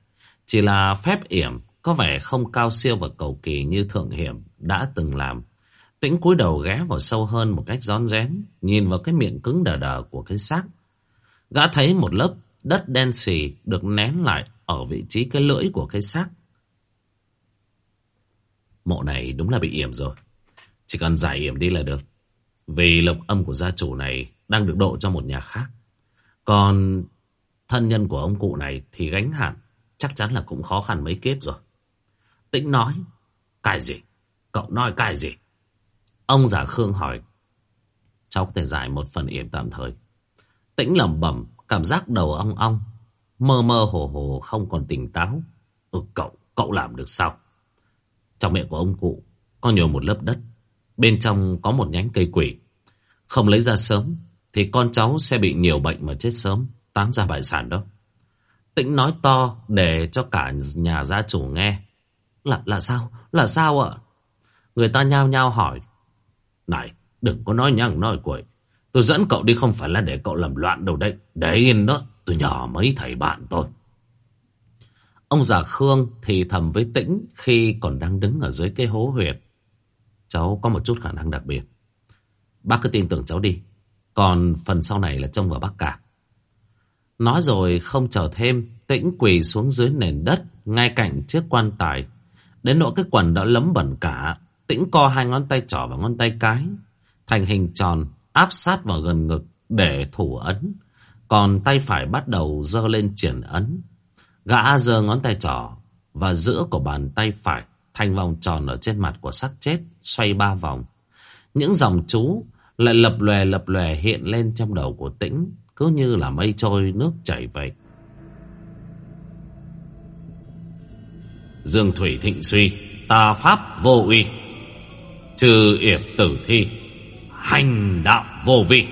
Chỉ là phép yểm có vẻ không cao siêu và cầu kỳ như thượng hiểm đã từng làm. Tĩnh cúi đầu ghé vào sâu hơn một cách rón rén, nhìn vào cái miệng cứng đờ đờ của cái xác. Gã thấy một lớp đất đen xì được nén lại ở vị trí cái lưỡi của cái xác. Mộ này đúng là bị yểm rồi. Chỉ cần giải yểm đi là được. Vì lộc âm của gia chủ này đang được độ cho một nhà khác. Còn thân nhân của ông cụ này thì gánh hạn chắc chắn là cũng khó khăn mấy kiếp rồi. Tĩnh nói, cái gì? Cậu nói cái gì? Ông giả Khương hỏi. Cháu có thể giải một phần yên tạm thời. Tĩnh lẩm bẩm, cảm giác đầu ong ong. Mơ mơ hồ hồ không còn tỉnh táo. Ừ, cậu, cậu làm được sao? Trong miệng của ông cụ có nhiều một lớp đất. Bên trong có một nhánh cây quỷ. Không lấy ra sớm thì con cháu sẽ bị nhiều bệnh mà chết sớm. Tán ra bại sản đó. Tĩnh nói to để cho cả nhà gia chủ nghe. Là, là sao? Là sao ạ? Người ta nhao nhao hỏi. Này, đừng có nói nhăng nói quậy. Tôi dẫn cậu đi không phải là để cậu làm loạn đâu đấy. Để yên đó, tôi nhờ mấy thầy bạn tôi. Ông già Khương thì thầm với Tĩnh khi còn đang đứng ở dưới cái hố huyệt. Cháu có một chút khả năng đặc biệt. Bác cứ tin tưởng cháu đi. Còn phần sau này là trông vào bác cả. Nói rồi không chờ thêm, Tĩnh quỳ xuống dưới nền đất ngay cạnh chiếc quan tài. Đến nỗi cái quần đã lấm bẩn cả. Tĩnh co hai ngón tay trỏ và ngón tay cái. Thành hình tròn, áp sát vào gần ngực để thủ ấn. Còn tay phải bắt đầu dơ lên triển ấn. Gã giơ ngón tay trỏ và giữa của bàn tay phải thành vòng tròn ở trên mặt của xác chết, xoay ba vòng. Những dòng chú lại lập lòe lập lòe hiện lên trong đầu của tĩnh, cứ như là mây trôi nước chảy vậy. Dương thủy thịnh suy, tà pháp vô uy, trừ yểm tử thi, hành đạo vô vi.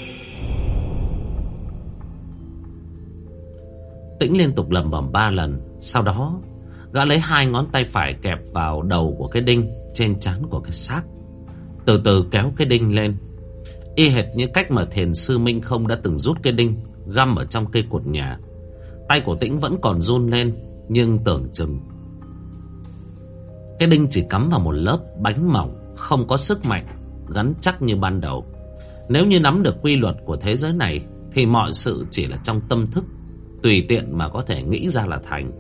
Tĩnh liên tục lầm bầm ba lần, sau đó gã lấy hai ngón tay phải kẹp vào đầu của cái đinh trên trán của cái xác, từ từ kéo cái đinh lên. Y hệt như cách mà thiền sư Minh không đã từng rút cái đinh Găm ở trong cây cột nhà. Tay của tĩnh vẫn còn run lên Nhưng tưởng chừng cái đinh chỉ cắm vào một lớp bánh mỏng Không có sức mạnh Gắn chắc như ban đầu Nếu như nắm được quy luật của thế giới này Thì mọi sự chỉ là trong tâm thức Tùy tiện mà có thể nghĩ ra là thành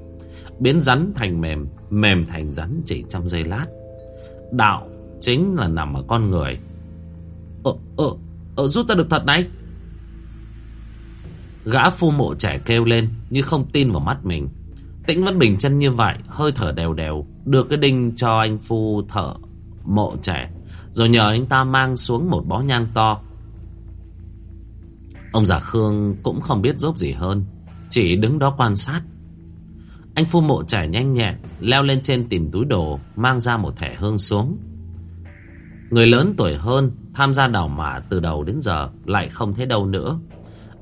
Biến rắn thành mềm Mềm thành rắn chỉ trong giây lát Đạo chính là nằm ở con người. Ờ, ờ, ờ, rút ra được thật đấy. Gã phu mộ trẻ kêu lên như không tin vào mắt mình. Tĩnh vẫn bình chân như vậy, hơi thở đều đều, đưa cái đinh cho anh phu thở mộ trẻ, rồi nhờ anh ta mang xuống một bó nhang to. Ông già Khương cũng không biết giúp gì hơn, chỉ đứng đó quan sát. Anh phu mộ trẻ nhanh nhẹn, leo lên trên tìm túi đồ, mang ra một thẻ hương xuống. Người lớn tuổi hơn, tham gia đào mả từ đầu đến giờ, lại không thấy đâu nữa.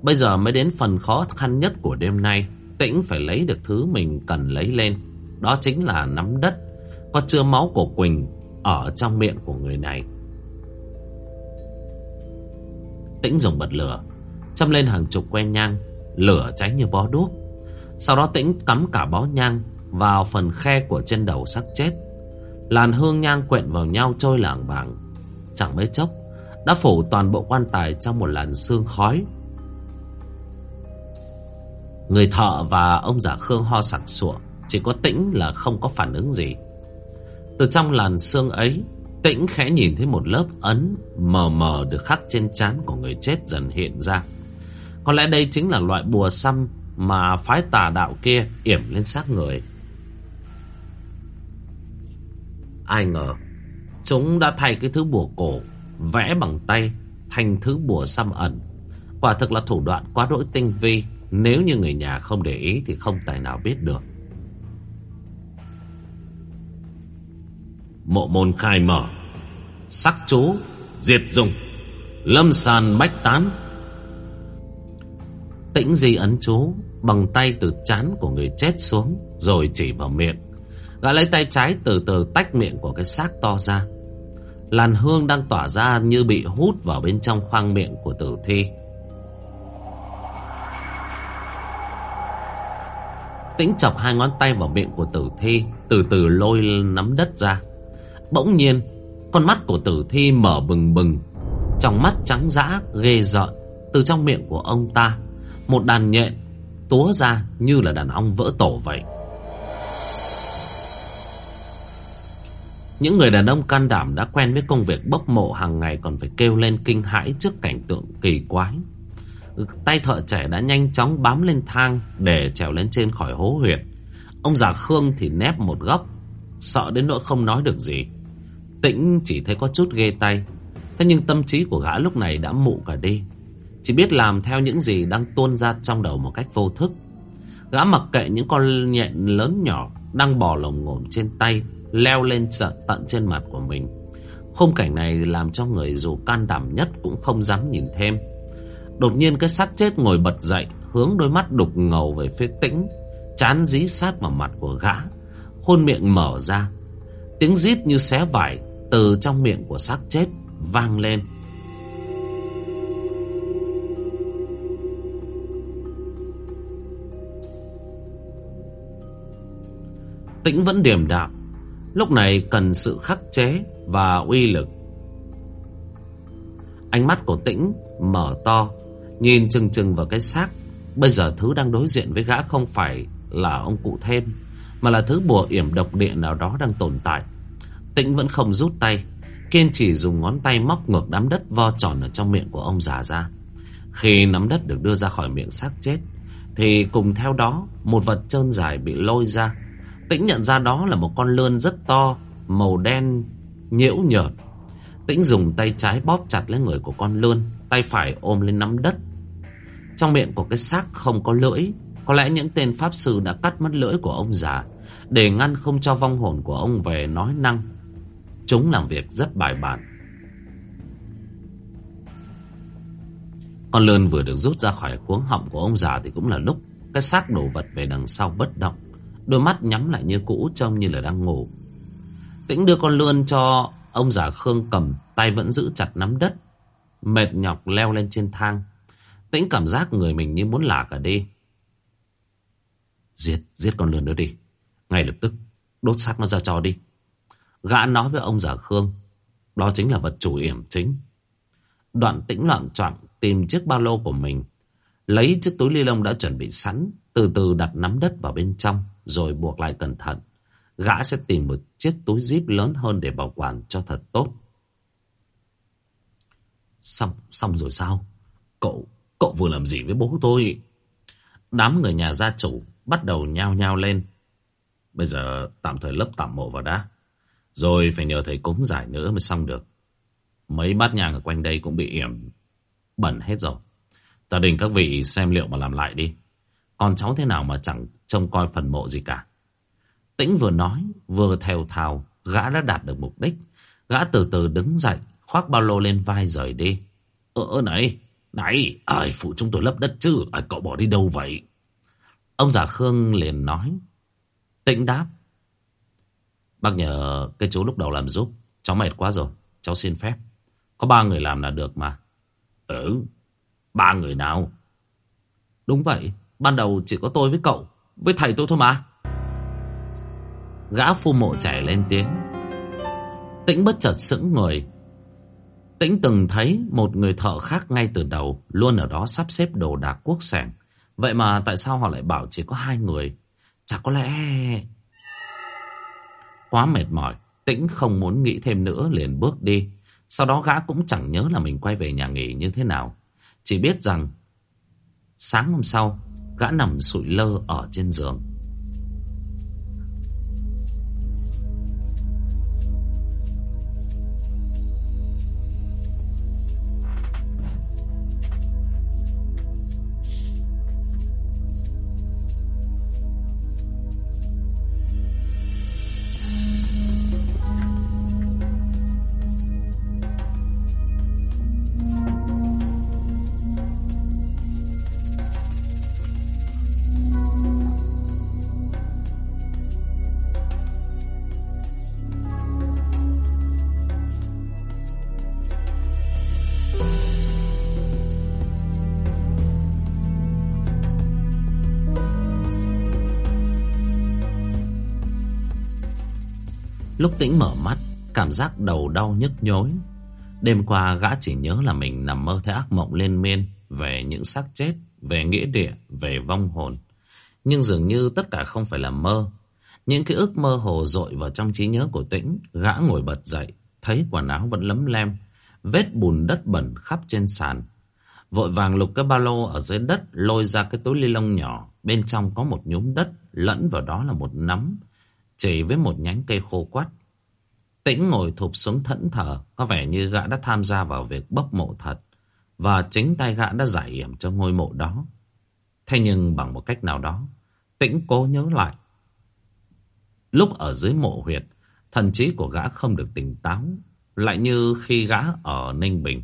Bây giờ mới đến phần khó khăn nhất của đêm nay, tĩnh phải lấy được thứ mình cần lấy lên. Đó chính là nắm đất, có chứa máu của Quỳnh ở trong miệng của người này. Tĩnh dùng bật lửa, châm lên hàng chục que nhang, lửa cháy như bó đuốc. Sau đó tĩnh cắm cả bó nhang vào phần khe của trên đầu xác chết. Làn hương nhang quện vào nhau trôi lảng vàng. Chẳng mấy chốc, đã phủ toàn bộ quan tài trong một làn xương khói. Người thợ và ông giả Khương ho sặc sụa, chỉ có tĩnh là không có phản ứng gì. Từ trong làn xương ấy, tĩnh khẽ nhìn thấy một lớp ấn mờ mờ được khắc trên trán của người chết dần hiện ra. Có lẽ đây chính là loại bùa xăm mà phái tà đạo kia yểm lên xác người. Ai ngờ, chúng đã thay cái thứ bùa cổ vẽ bằng tay thành thứ bùa xăm ẩn. Quả thực là thủ đoạn quá đỗi tinh vi, nếu như người nhà không để ý thì không tài nào biết được. Mộ môn khai mở, sắc chú, diệt dùng, lâm sàn bách tán. Tĩnh di ấn chú bằng tay từ chán của người chết xuống rồi chỉ vào miệng. Gã lấy tay trái từ từ tách miệng của cái xác to ra. Làn hương đang tỏa ra như bị hút vào bên trong khoang miệng của tử thi. Tĩnh chọc hai ngón tay vào miệng của tử thi, từ từ lôi nắm đất ra. Bỗng nhiên, con mắt của tử thi mở bừng bừng, trong mắt trắng dã ghê rợn. Từ trong miệng của ông ta, một đàn nhện túa ra như là đàn ong vỡ tổ vậy. Những người đàn ông can đảm đã quen với công việc bốc mộ hàng ngày còn phải kêu lên kinh hãi trước cảnh tượng kỳ quái. Tay thợ trẻ đã nhanh chóng bám lên thang để trèo lên trên khỏi hố huyệt. Ông già Khương thì nép một góc, sợ đến nỗi không nói được gì. Tĩnh chỉ thấy có chút ghê tay. Thế nhưng tâm trí của gã lúc này đã mụ cả đi. Chỉ biết làm theo những gì đang tuôn ra trong đầu một cách vô thức. Gã mặc kệ những con nhện lớn nhỏ đang bò lồng ngổm trên tay, leo lên tận trên mặt của mình. Khung cảnh này làm cho người dù can đảm nhất cũng không dám nhìn thêm. Đột nhiên cái xác chết ngồi bật dậy, hướng đôi mắt đục ngầu về phía tĩnh, chán dí sát vào mặt của gã, khuôn miệng mở ra. Tiếng rít như xé vải từ trong miệng của xác chết vang lên. Tĩnh vẫn điềm đạm, Lúc này cần sự khắc chế Và uy lực. Ánh mắt của Tĩnh mở to, Nhìn chừng chừng vào cái xác. Bây giờ thứ đang đối diện với gã không phải Là ông cụ thêm Mà là thứ bùa yểm độc địa nào đó đang tồn tại. Tĩnh vẫn không rút tay Kiên chỉ dùng ngón tay móc ngược đám đất vo tròn ở trong miệng của ông già ra Khi nắm đất được đưa ra khỏi miệng xác chết Thì cùng theo đó Một vật trơn dài bị lôi ra Tĩnh nhận ra đó là một con lươn rất to, màu đen, nhiễu nhợt. Tĩnh dùng tay trái bóp chặt lấy người của con lươn, tay phải ôm lên nắm đất. Trong miệng của cái xác không có lưỡi, có lẽ những tên pháp sư đã cắt mất lưỡi của ông già, để ngăn không cho vong hồn của ông về nói năng. Chúng làm việc rất bài bản. Con lươn vừa được rút ra khỏi cuống họng của ông già thì cũng là lúc cái xác đổ vật về đằng sau bất động. Đôi mắt nhắm lại như cũ trông như là đang ngủ. Tĩnh đưa con lươn cho ông già Khương cầm Tay vẫn giữ chặt nắm đất Mệt nhọc leo lên trên thang. Tĩnh cảm giác người mình như muốn lả cả đi Giết, giết con lươn đó đi. Ngay lập tức đốt xác nó ra cho đi. Gã nói với ông già Khương Đó chính là vật chủ yểm chính Đoạn tĩnh loạn trọng Tìm chiếc ba lô của mình Lấy chiếc túi ly lông đã chuẩn bị sẵn Từ từ đặt nắm đất vào bên trong rồi buộc lại cẩn thận. Gã sẽ tìm một chiếc túi zip lớn hơn để bảo quản cho thật tốt. Xong, xong rồi sao? Cậu, cậu vừa làm gì với bố tôi? Đám người nhà gia chủ bắt đầu nhao nhao lên. Bây giờ tạm thời lấp tạm mộ vào đã. Rồi phải nhờ thầy cúng giải nữa mới xong được. Mấy bát nhang ở quanh đây cũng bị yểm bẩn hết rồi. Ta đình các vị xem liệu mà làm lại đi. Con cháu thế nào mà chẳng trông coi phần mộ gì cả. Tĩnh vừa nói, vừa theo thào, gã đã đạt được mục đích. Gã từ từ đứng dậy, khoác ba lô lên vai rời đi. Ơ này, này, ai phụ chúng tôi lấp đất chứ, ai cậu bỏ đi đâu vậy? Ông già Khương liền nói. Tĩnh đáp. Bác nhờ cái chú lúc đầu làm giúp, cháu mệt quá rồi, cháu xin phép. Có ba người làm là được mà. Ừ, ba người nào? Đúng vậy, ban đầu chỉ có tôi với cậu, với thầy tôi thôi mà. Gã phu mộ chảy lên tiếng. Tĩnh bất chợt sững người. Tĩnh từng thấy một người thợ khác ngay từ đầu luôn ở đó sắp xếp đồ đạc quốc sẻng. Vậy mà tại sao họ lại bảo chỉ có hai người? Chả có lẽ... Quá mệt mỏi, Tĩnh không muốn nghĩ thêm nữa liền bước đi. Sau đó gã cũng chẳng nhớ là mình quay về nhà nghỉ như thế nào. Chỉ biết rằng sáng hôm sau, gã nằm sụi lơ ở trên giường. Tĩnh mở mắt, Cảm giác đầu đau nhức nhối. Đêm qua gã chỉ nhớ là mình nằm mơ thấy ác mộng lên miên Về những xác chết, Về nghĩa địa, Về vong hồn. Nhưng dường như tất cả không phải là mơ. Những cái ức mơ hồ dội vào trong trí nhớ của tĩnh, Gã ngồi bật dậy, Thấy quần áo vẫn lấm lem, Vết bùn đất bẩn khắp trên sàn. Vội vàng lục cái ba lô ở dưới đất, Lôi ra cái túi ly lông nhỏ, Bên trong có một nhúm đất, Lẫn vào đó là một nắm chỉ với một nhánh cây khô quắt. Tĩnh ngồi thụp xuống thẫn thờ, có vẻ như gã đã tham gia vào việc bốc mộ thật, và chính tay gã đã giải hiểm cho ngôi mộ đó. Thế nhưng bằng một cách nào đó, Tĩnh cố nhớ lại. Lúc ở dưới mộ huyệt, thần trí của gã không được tỉnh táo, lại như khi gã ở Ninh Bình.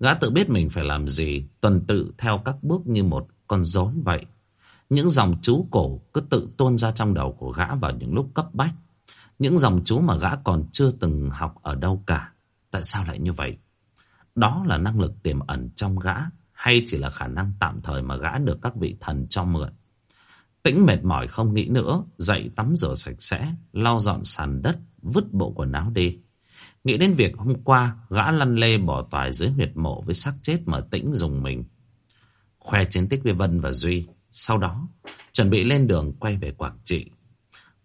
Gã tự biết mình phải làm gì, tuần tự theo các bước như một con rối vậy. Những dòng chú cổ cứ tự tuôn ra trong đầu của gã vào những lúc cấp bách. Những dòng chú mà gã còn chưa từng học ở đâu cả. Tại sao lại như vậy? Đó là năng lực tiềm ẩn trong gã hay chỉ là khả năng tạm thời mà gã được các vị thần cho mượn. Tĩnh mệt mỏi không nghĩ nữa, dậy tắm rửa sạch sẽ, lau dọn sàn đất, vứt bộ quần áo đi. Nghĩ đến việc hôm qua, gã lăn lê bỏ toài dưới huyệt mộ với xác chết mà Tĩnh dùng mình. Khoe chiến tích với Vân và Duy, sau đó, chuẩn bị lên đường quay về Quảng Trị.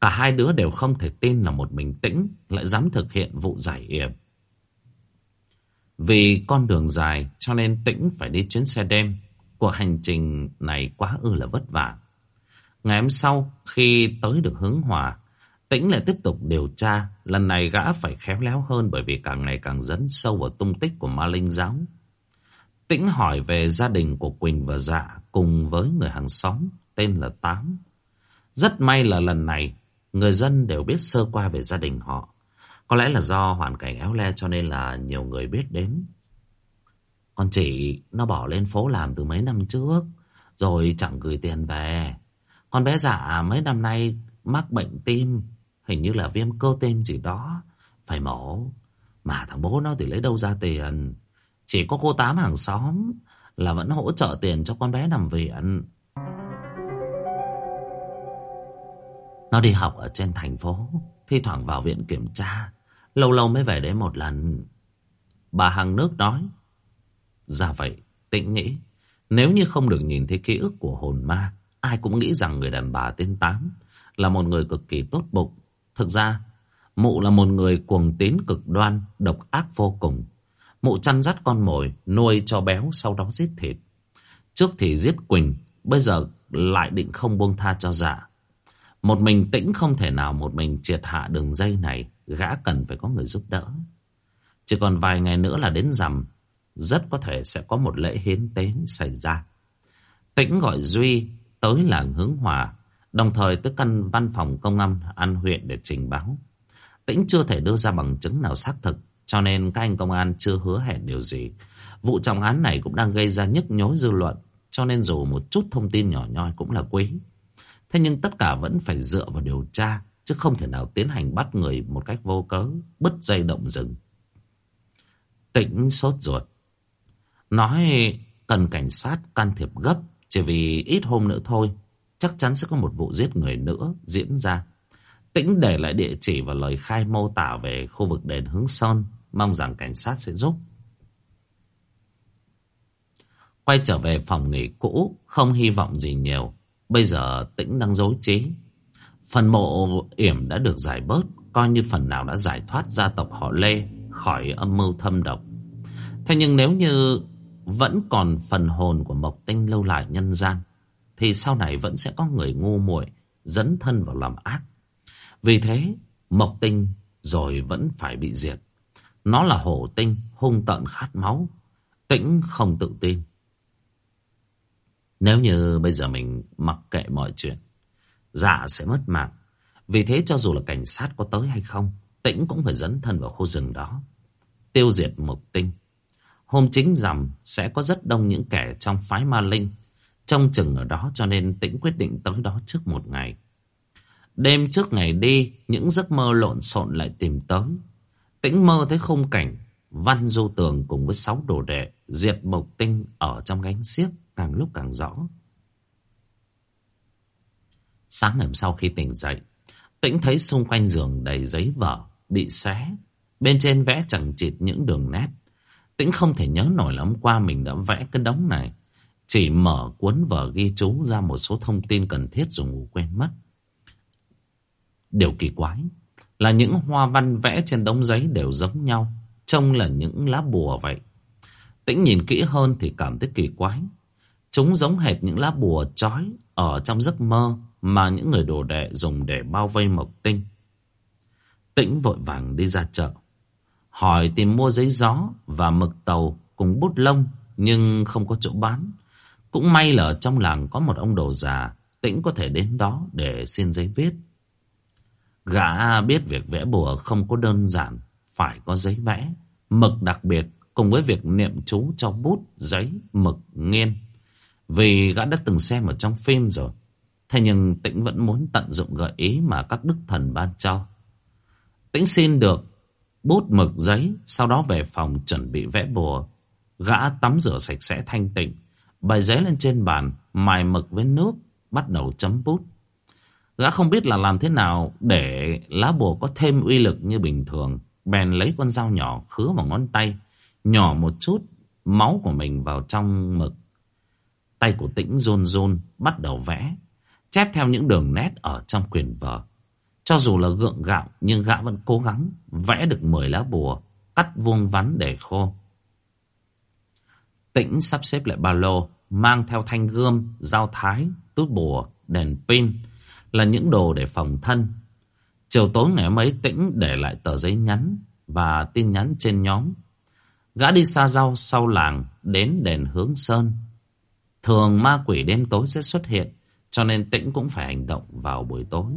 Cả hai đứa đều không thể tin là một mình tĩnh lại dám thực hiện vụ giải yểm. Vì con đường dài cho nên tĩnh phải đi chuyến xe đêm. Cuộc hành trình này quá ư là vất vả. Ngày hôm sau, khi tới được hướng hòa, tĩnh lại tiếp tục điều tra. Lần này gã phải khéo léo hơn bởi vì càng ngày càng dấn sâu vào tung tích của ma linh giáo. Tĩnh hỏi về gia đình của Quỳnh và Dạ cùng với người hàng xóm tên là Tám. Rất may là lần này người dân đều biết sơ qua về gia đình họ. Có lẽ là do hoàn cảnh éo le cho nên là nhiều người biết đến. Con chỉ nó bỏ lên phố làm từ mấy năm trước rồi chẳng gửi tiền về. Con bé giả mấy năm nay mắc bệnh tim, hình như là viêm cơ tim gì đó, phải mổ. Mà thằng bố nó thì lấy đâu ra tiền. Chỉ có cô Tám hàng xóm là vẫn hỗ trợ tiền cho con bé nằm viện. Nó đi học ở trên thành phố, thi thoảng vào viện kiểm tra, lâu lâu mới về đấy một lần. Bà Hằng nước nói. Ra vậy, tĩnh nghĩ, nếu như không được nhìn thấy ký ức của hồn ma, ai cũng nghĩ rằng người đàn bà tên Tám là một người cực kỳ tốt bụng. Thực ra, mụ là một người cuồng tín cực đoan, độc ác vô cùng. Mụ chăn dắt con mồi, nuôi cho béo, sau đó giết thịt. Trước thì giết Quỳnh, bây giờ lại định không buông tha cho dạ. Một mình tĩnh không thể nào một mình triệt hạ đường dây này, gã cần phải có người giúp đỡ. Chỉ còn vài ngày nữa là đến rằm, rất có thể sẽ có một lễ hiến tế xảy ra. Tĩnh gọi Duy tới làng hướng hòa, đồng thời tới căn văn phòng công an an huyện để trình báo. Tĩnh chưa thể đưa ra bằng chứng nào xác thực, cho nên các anh công an chưa hứa hẹn điều gì. Vụ trọng án này cũng đang gây ra nhức nhối dư luận, cho nên dù một chút thông tin nhỏ nhoi cũng là quý. Thế nhưng tất cả vẫn phải dựa vào điều tra, chứ không thể nào tiến hành bắt người một cách vô cớ, bứt dây động rừng. Tĩnh sốt ruột. Nói cần cảnh sát can thiệp gấp, chỉ vì ít hôm nữa thôi, chắc chắn sẽ có một vụ giết người nữa diễn ra. Tĩnh để lại địa chỉ và lời khai mô tả về khu vực đền Hướng Sơn, mong rằng cảnh sát sẽ giúp. Quay trở về phòng nghỉ cũ, không hy vọng gì nhiều. Bây giờ Tĩnh đang dối trí. Phần mộ yểm đã được giải bớt, coi như phần nào đã giải thoát gia tộc họ Lê khỏi âm mưu thâm độc. Thế nhưng nếu như vẫn còn phần hồn của Mộc Tinh lâu lại nhân gian, thì sau này vẫn sẽ có người ngu muội dẫn thân vào làm ác. Vì thế, Mộc Tinh rồi vẫn phải bị diệt. Nó là hổ tinh, hung tận khát máu. Tĩnh không tự tin. Nếu như bây giờ mình mặc kệ mọi chuyện, dạ sẽ mất mạng. Vì thế cho dù là cảnh sát có tới hay không, Tĩnh cũng phải dấn thân vào khu rừng đó. Tiêu diệt Mộc Tinh. Hôm chính rằm sẽ có rất đông những kẻ trong phái ma linh trông chừng ở đó cho nên Tĩnh quyết định tới đó trước một ngày. Đêm trước ngày đi, những giấc mơ lộn xộn lại tìm tới. Tĩnh mơ thấy khung cảnh, văn du tường cùng với sáu đồ đệ, diệt mộc tinh ở trong gánh xiếc càng lúc càng rõ. Sáng ngày sau khi tỉnh dậy, Tĩnh thấy xung quanh giường đầy giấy vở, bị xé. Bên trên vẽ chẳng chịt những đường nét. Tĩnh không thể nhớ nổi lắm qua mình đã vẽ cái đống này. Chỉ mở cuốn vở ghi chú ra một số thông tin cần thiết rồi ngủ quên mất. Điều kỳ quái là những hoa văn vẽ trên đống giấy đều giống nhau, trông là những lá bùa vậy. Tĩnh nhìn kỹ hơn thì cảm thấy kỳ quái. Chúng giống hệt những lá bùa trói ở trong giấc mơ mà những người đồ đệ dùng để bao vây mộc tinh. Tĩnh vội vàng đi ra chợ, hỏi tìm mua giấy gió và mực tàu cùng bút lông nhưng không có chỗ bán. Cũng may là trong làng có một ông đồ già, Tĩnh có thể đến đó để xin giấy viết. Gã biết việc vẽ bùa không có đơn giản, phải có giấy vẽ, mực đặc biệt cùng với việc niệm chú cho bút, giấy, mực, nghiên. Vì gã đã từng xem ở trong phim rồi. Thế nhưng Tĩnh vẫn muốn tận dụng gợi ý mà các đức thần ban cho. Tĩnh xin được bút mực giấy, sau đó về phòng chuẩn bị vẽ bùa. Gã tắm rửa sạch sẽ thanh tịnh, bày giấy lên trên bàn, mài mực với nước, bắt đầu chấm bút. Gã không biết là làm thế nào để lá bùa có thêm uy lực như bình thường. Bèn lấy con dao nhỏ khứa vào ngón tay, nhỏ một chút máu của mình vào trong mực. Tay của tĩnh run run bắt đầu vẽ, chép theo những đường nét ở trong quyển vở. Cho dù là gượng gạo nhưng gã vẫn cố gắng vẽ được 10 lá bùa, cắt vuông vắn để khô. Tĩnh sắp xếp lại ba lô, mang theo thanh gươm, dao thái, túi bùa, đèn pin, là những đồ để phòng thân. Chiều tối ngày mấy tĩnh để lại tờ giấy nhắn và tin nhắn trên nhóm. Gã đi xa rau sau làng đến đền hướng sơn. Thường ma quỷ đêm tối sẽ xuất hiện, cho nên tĩnh cũng phải hành động vào buổi tối.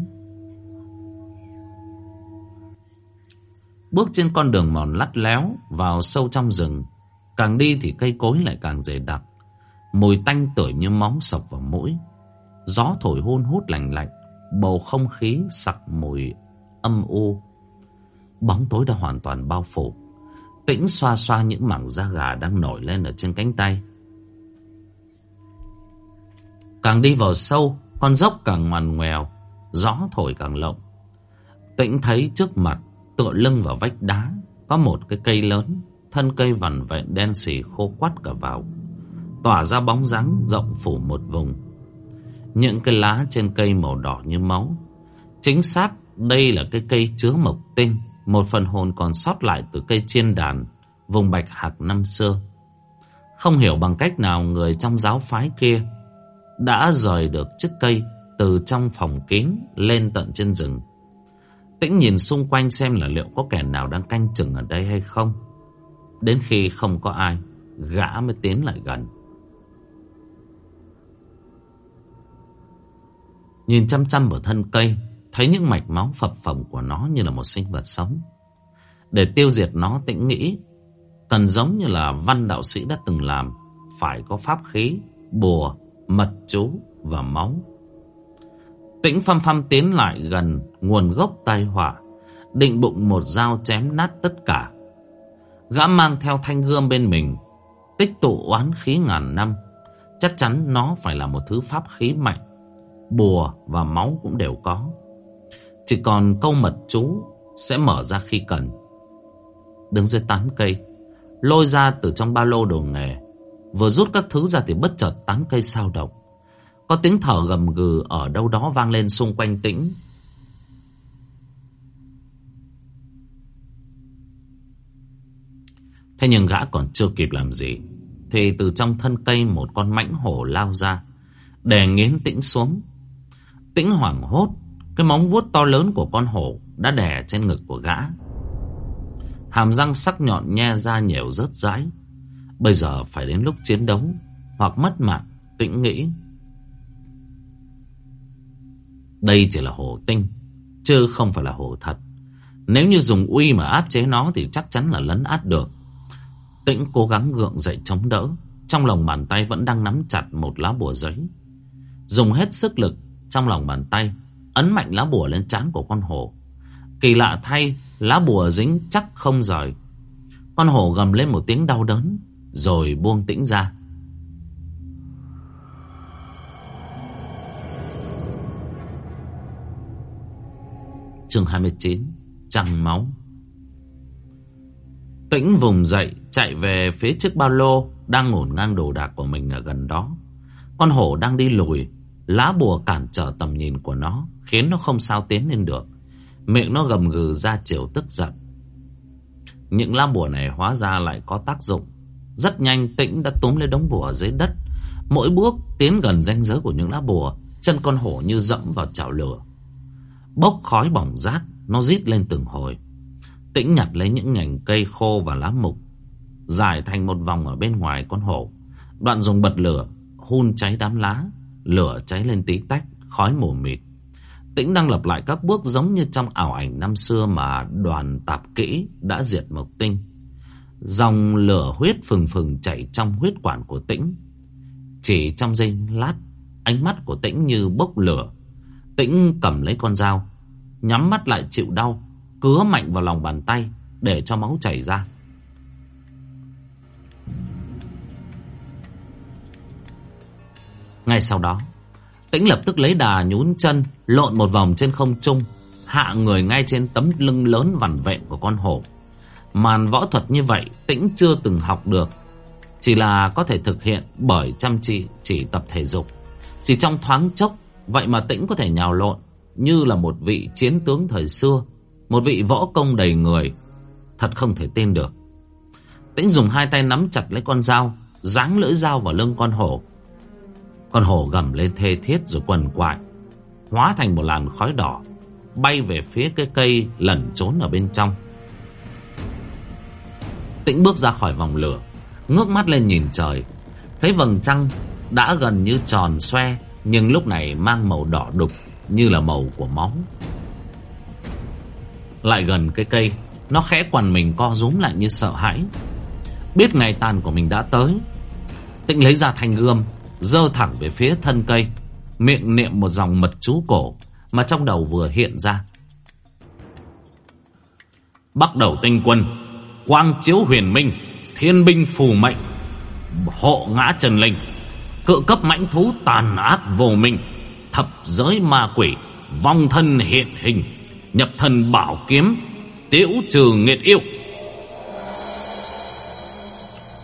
Bước trên con đường mòn lắt léo vào sâu trong rừng. Càng đi thì cây cối lại càng dày đặc. Mùi tanh tưởi như móng sọc vào mũi. Gió thổi hôn hút lạnh lạnh, bầu không khí sặc mùi âm u. Bóng tối đã hoàn toàn bao phủ. Tĩnh xoa xoa những mảng da gà đang nổi lên ở trên cánh tay. Càng đi vào sâu, con dốc càng ngoằn ngoèo, gió thổi càng lộng. Tĩnh thấy trước mặt, tựa lưng vào vách đá, có một cái cây lớn, thân cây vằn vẹn đen xì khô quắt cả vào, tỏa ra bóng dáng rộng phủ một vùng. Những cái lá trên cây màu đỏ như máu Chính xác đây là cái cây chứa mộc tinh, một phần hồn còn sót lại từ cây chiên đàn, vùng bạch hạc năm xưa. Không hiểu bằng cách nào người trong giáo phái kia đã rời được chiếc cây từ trong phòng kín lên tận trên rừng. Tĩnh nhìn xung quanh xem là liệu có kẻ nào đang canh chừng ở đây hay không. Đến khi không có ai, gã mới tiến lại gần. Nhìn chăm chăm vào thân cây, thấy những mạch máu phập phồng của nó như là một sinh vật sống. Để tiêu diệt nó tĩnh nghĩ, cần giống như là văn đạo sĩ đã từng làm, phải có pháp khí, bùa, mật chú và máu. Tĩnh phăm phăm tiến lại gần nguồn gốc tai họa, định bụng một dao chém nát tất cả. Gã mang theo thanh gươm bên mình, tích tụ oán khí ngàn năm. Chắc chắn nó phải là một thứ pháp khí mạnh, bùa và máu cũng đều có. Chỉ còn câu mật chú sẽ mở ra khi cần. Đứng dưới tán cây, lôi ra từ trong ba lô đồ nghề. Vừa rút các thứ ra thì bất chợt tán cây sao động. Có tiếng thở gầm gừ ở đâu đó vang lên xung quanh tĩnh. Thế nhưng gã còn chưa kịp làm gì. Thì từ trong thân cây một con mãnh hổ lao ra. Đè nghiến tĩnh xuống. Tĩnh hoảng hốt. Cái móng vuốt to lớn của con hổ đã đè trên ngực của gã. Hàm răng sắc nhọn nhe ra nhiều rớt rãi. Bây giờ phải đến lúc chiến đấu hoặc mất mạng, tĩnh nghĩ. Đây chỉ là hồ tinh, chứ không phải là hồ thật. Nếu như dùng uy mà áp chế nó thì chắc chắn là lấn át được. Tĩnh cố gắng gượng dậy chống đỡ. Trong lòng bàn tay vẫn đang nắm chặt một lá bùa giấy. Dùng hết sức lực trong lòng bàn tay, ấn mạnh lá bùa lên trán của con hổ. Kỳ lạ thay, lá bùa dính chắc không rời. Con hổ gầm lên một tiếng đau đớn, rồi buông tĩnh ra. chương 29 Trăng máu. Tĩnh vùng dậy, Chạy về phía chiếc ba lô Đang ngổn ngang đồ đạc của mình ở gần đó. Con hổ đang đi lùi, Lá bùa cản trở tầm nhìn của nó, Khiến nó không sao tiến lên được. Miệng nó gầm gừ ra chiều tức giận. Những lá bùa này hóa ra lại có tác dụng. Rất nhanh Tĩnh đã túm lấy đống bùa dưới đất. Mỗi bước tiến gần ranh giới của những lá bùa, Chân con hổ như dẫm vào chảo lửa. Bốc khói bỏng rát Nó rít lên từng hồi. Tĩnh nhặt lấy những nhành cây khô và lá mục, Dài thành một vòng ở bên ngoài con hổ. Đoạn dùng bật lửa, Hun cháy đám lá, Lửa cháy lên tí tách, Khói mù mịt. Tĩnh đang lập lại các bước giống như trong ảo ảnh năm xưa Mà đoàn tạp kỹ đã diệt mộc tinh. Dòng lửa huyết phừng phừng chảy trong huyết quản của Tĩnh. Chỉ trong giây lát, Ánh mắt của Tĩnh như bốc lửa. Tĩnh cầm lấy con dao, Nhắm mắt lại chịu đau, Cứa mạnh vào lòng bàn tay Để cho máu chảy ra. Ngay sau đó, Tĩnh lập tức lấy đà nhún chân, Lộn một vòng trên không trung, Hạ người ngay trên tấm lưng lớn vằn vẹn của con hổ. Màn võ thuật như vậy Tĩnh chưa từng học được. Chỉ là có thể thực hiện bởi chăm chỉ chỉ tập thể dục. Chỉ trong thoáng chốc, Vậy mà Tĩnh có thể nhào lộn, Như là một vị chiến tướng thời xưa, Một vị võ công đầy người. Thật không thể tin được. Tĩnh dùng hai tay nắm chặt lấy con dao, Giáng lưỡi dao vào lưng con hổ. Con hổ gầm lên thê thiết rồi quần quại, Hóa thành một làn khói đỏ, Bay về phía cái cây lẩn trốn ở bên trong. Tĩnh bước ra khỏi vòng lửa Ngước mắt lên nhìn trời Thấy vầng trăng đã gần như tròn xoe nhưng lúc này mang màu đỏ đục như là màu của máu. Lại gần cái cây, nó khẽ quằn mình co rúm lại như sợ hãi. Biết ngày tàn của mình đã tới, Tĩnh lấy ra thanh gươm, dơ thẳng về phía thân cây, miệng niệm một dòng mật chú cổ mà trong đầu vừa hiện ra. Bắt đầu tinh quân, quang chiếu huyền minh, thiên binh phù mệnh, hộ ngã trần linh cự cấp mãnh thú tàn ác vô minh thập giới ma quỷ vong thân hiện hình nhập thần bảo kiếm tiễu trừ nghiệt yêu.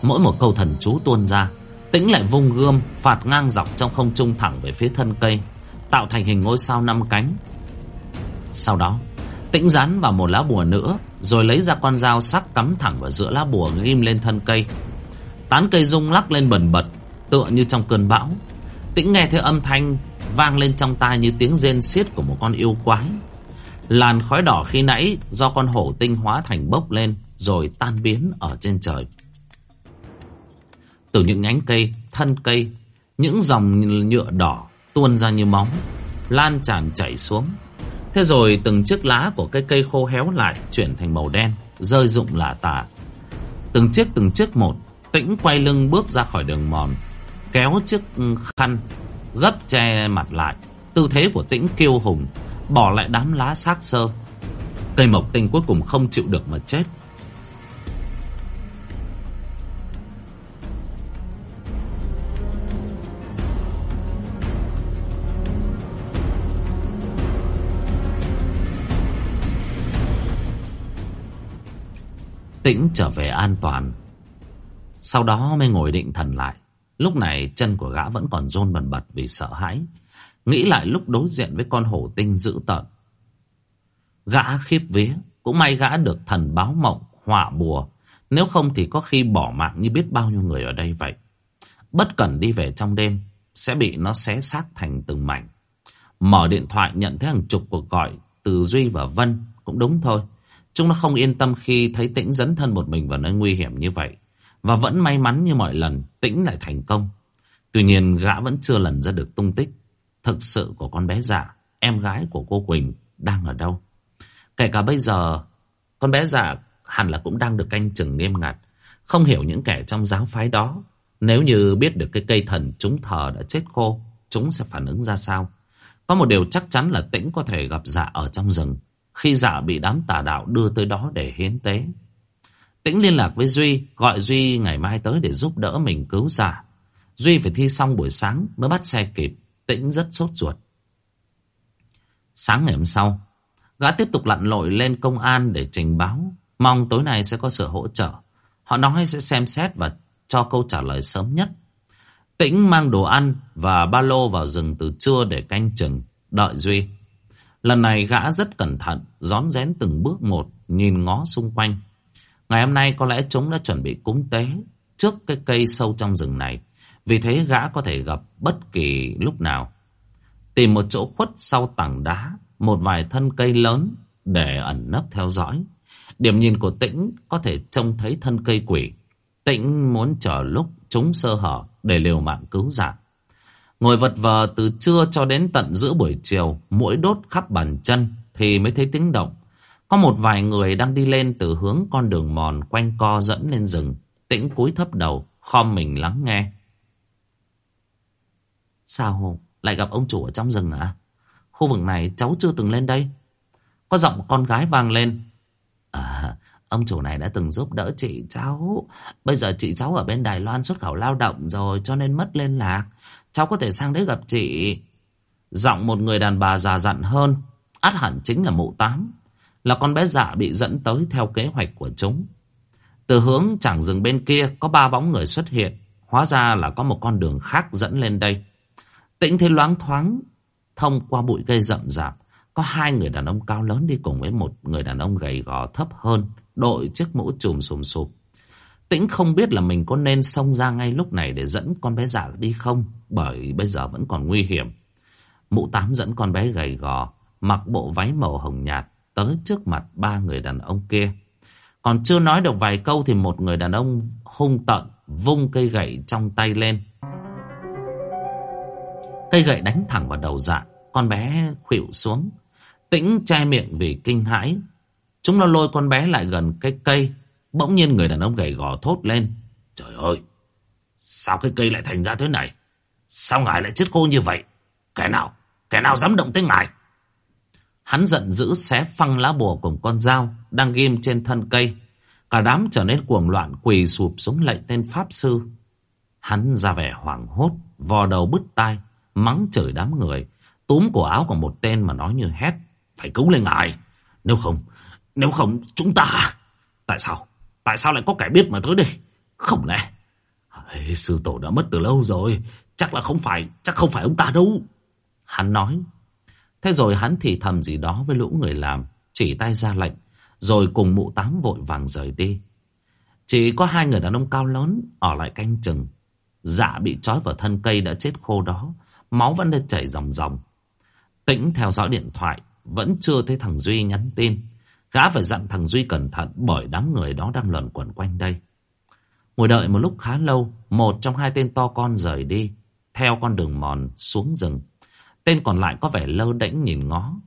Mỗi một câu thần chú tuôn ra tĩnh lại vung gươm phạt ngang dọc trong không trung thẳng về phía thân cây tạo thành hình ngôi sao năm cánh. Sau đó Tĩnh dán vào một lá bùa nữa, Rồi lấy ra con dao sắc cắm thẳng vào giữa lá bùa ghim lên thân cây. Tán cây rung lắc lên bần bật, Tựa như trong cơn bão. Tĩnh nghe thấy âm thanh Vang lên trong tai như tiếng rên xiết của một con yêu quái. Làn khói đỏ khi nãy Do con hổ tinh hóa thành bốc lên, Rồi tan biến ở trên trời. Từ những nhánh cây, Thân cây, Những dòng nhựa đỏ tuôn ra như móng Lan tràn chảy xuống. Thế rồi từng chiếc lá của cây cây khô héo lại Chuyển thành màu đen, Rơi rụng lả tả. Từng chiếc từng chiếc một, Tĩnh quay lưng bước ra khỏi đường mòn, Kéo chiếc khăn Gấp che mặt lại. Tư thế của tĩnh kiêu hùng, Bỏ lại đám lá xác sơ. Cây mộc tinh cuối cùng không chịu được mà chết. Tĩnh trở về an toàn. Sau đó mới ngồi định thần lại. Lúc này chân của gã vẫn còn rôn bần bật vì sợ hãi. Nghĩ lại lúc đối diện với con hổ tinh dữ tợn. Gã khiếp vía, Cũng may gã được thần báo mộng, Họa bùa. Nếu không thì có khi bỏ mạng như biết bao nhiêu người ở đây vậy. Bất cần đi về trong đêm, Sẽ bị nó xé xác thành từng mảnh. Mở điện thoại nhận thấy hàng chục cuộc gọi Từ Duy và Vân, Cũng đúng thôi. Chúng nó không yên tâm khi thấy Tĩnh dẫn thân một mình vào nơi nguy hiểm như vậy. Và vẫn may mắn như mọi lần, Tĩnh lại thành công. Tuy nhiên gã vẫn chưa lần ra được tung tích thực sự của con bé dạ, em gái của cô Quỳnh, đang ở đâu. Kể cả bây giờ, con bé dạ hẳn là cũng đang được canh chừng nghiêm ngặt. Không hiểu những kẻ trong giáo phái đó, nếu như biết được cái cây thần chúng thờ đã chết khô, chúng sẽ phản ứng ra sao. Có một điều chắc chắn là Tĩnh có thể gặp dạ ở trong rừng khi giả bị đám tà đạo đưa tới đó để hiến tế. Tĩnh liên lạc với Duy, gọi Duy ngày mai tới để giúp đỡ mình cứu giả. Duy phải thi xong buổi sáng mới bắt xe kịp, Tĩnh rất sốt ruột. Sáng ngày hôm sau, gã tiếp tục lặn lội lên công an để trình báo, mong tối nay sẽ có sự hỗ trợ. Họ nói sẽ xem xét và cho câu trả lời sớm nhất. Tĩnh mang đồ ăn và ba lô vào rừng từ trưa để canh chừng, đợi Duy. Lần này gã rất cẩn thận, rón rén từng bước một, nhìn ngó xung quanh. Ngày hôm nay có lẽ chúng đã chuẩn bị cúng tế trước cái cây sâu trong rừng này. Vì thế gã có thể gặp bất kỳ lúc nào. Tìm một chỗ khuất sau tảng đá, một vài thân cây lớn để ẩn nấp theo dõi. Điểm nhìn của Tĩnh có thể trông thấy thân cây quỷ. Tĩnh muốn chờ lúc chúng sơ hở để liều mạng cứu dạng. Ngồi vật vờ từ trưa cho đến tận giữa buổi chiều, mũi đốt khắp bàn chân thì mới thấy tiếng động. Có một vài người đang đi lên từ hướng con đường mòn quanh co dẫn lên rừng. Tĩnh cúi thấp đầu, khom mình lắng nghe. Sao lại gặp ông chủ ở trong rừng à? Khu vực này cháu chưa từng lên đây. Có giọng con gái vang lên. À, ông chủ này đã từng giúp đỡ chị cháu. Bây giờ chị cháu ở bên Đài Loan xuất khẩu lao động rồi cho nên mất liên lạc. Cháu có thể sang đấy gặp chị. Giọng một người đàn bà già dặn hơn. át hẳn chính là mụ tám. Là con bé dạ bị dẫn tới theo kế hoạch của chúng. Từ hướng chẳng rừng bên kia có ba bóng người xuất hiện. Hóa ra là có một con đường khác dẫn lên đây. Tĩnh thấy loáng thoáng. Thông qua bụi cây rậm rạp. Có hai người đàn ông cao lớn đi cùng với một người đàn ông gầy gò thấp hơn. Đội chiếc mũ trùm sùm sụp. Tĩnh không biết là mình có nên xông ra ngay lúc này để dẫn con bé giả đi không, bởi bây giờ vẫn còn nguy hiểm. Mụ tám dẫn con bé gầy gò, mặc bộ váy màu hồng nhạt, tới trước mặt ba người đàn ông kia. Còn chưa nói được vài câu thì một người đàn ông hung tợn vung cây gậy trong tay lên. Cây gậy đánh thẳng vào đầu dạ, con bé khuỵu xuống. Tĩnh che miệng vì kinh hãi. Chúng nó lôi con bé lại gần cái cây, Bỗng nhiên người đàn ông gầy gò thốt lên. Trời ơi, sao cái cây lại thành ra thế này? Sao ngài lại chết khô như vậy? Kẻ nào, kẻ nào dám động tới ngài? Hắn giận dữ xé phăng lá bùa cùng con dao đang ghim trên thân cây. Cả đám trở nên cuồng loạn quỳ sụp xuống lệnh tên Pháp Sư. Hắn ra vẻ hoảng hốt, vò đầu bứt tai, mắng chửi đám người. Túm cổ áo của một tên mà nói như hét. Phải cứu lên ngài. Nếu không, nếu không chúng ta... Tại sao? Tại sao lại có kẻ biết mà tới đây? Không lẽ Ê, sư tổ đã mất từ lâu rồi chắc là không phải chắc không phải ông ta đâu hắn nói Thế rồi hắn thì thầm gì đó với lũ người làm, chỉ tay ra lệnh, rồi cùng mụ tám vội vàng rời đi. Chỉ có hai người đàn ông cao lớn ở lại canh chừng. Dạ bị trói vào thân cây đã chết khô đó, máu vẫn đang chảy ròng ròng. Tĩnh theo dõi điện thoại, vẫn chưa thấy thằng Duy nhắn tin. Gã phải dặn thằng Duy cẩn thận bởi đám người đó đang luẩn quẩn quanh đây. Ngồi đợi một lúc khá lâu, một trong hai tên to con rời đi, theo con đường mòn xuống rừng. Tên còn lại có vẻ lơ đễnh nhìn ngó,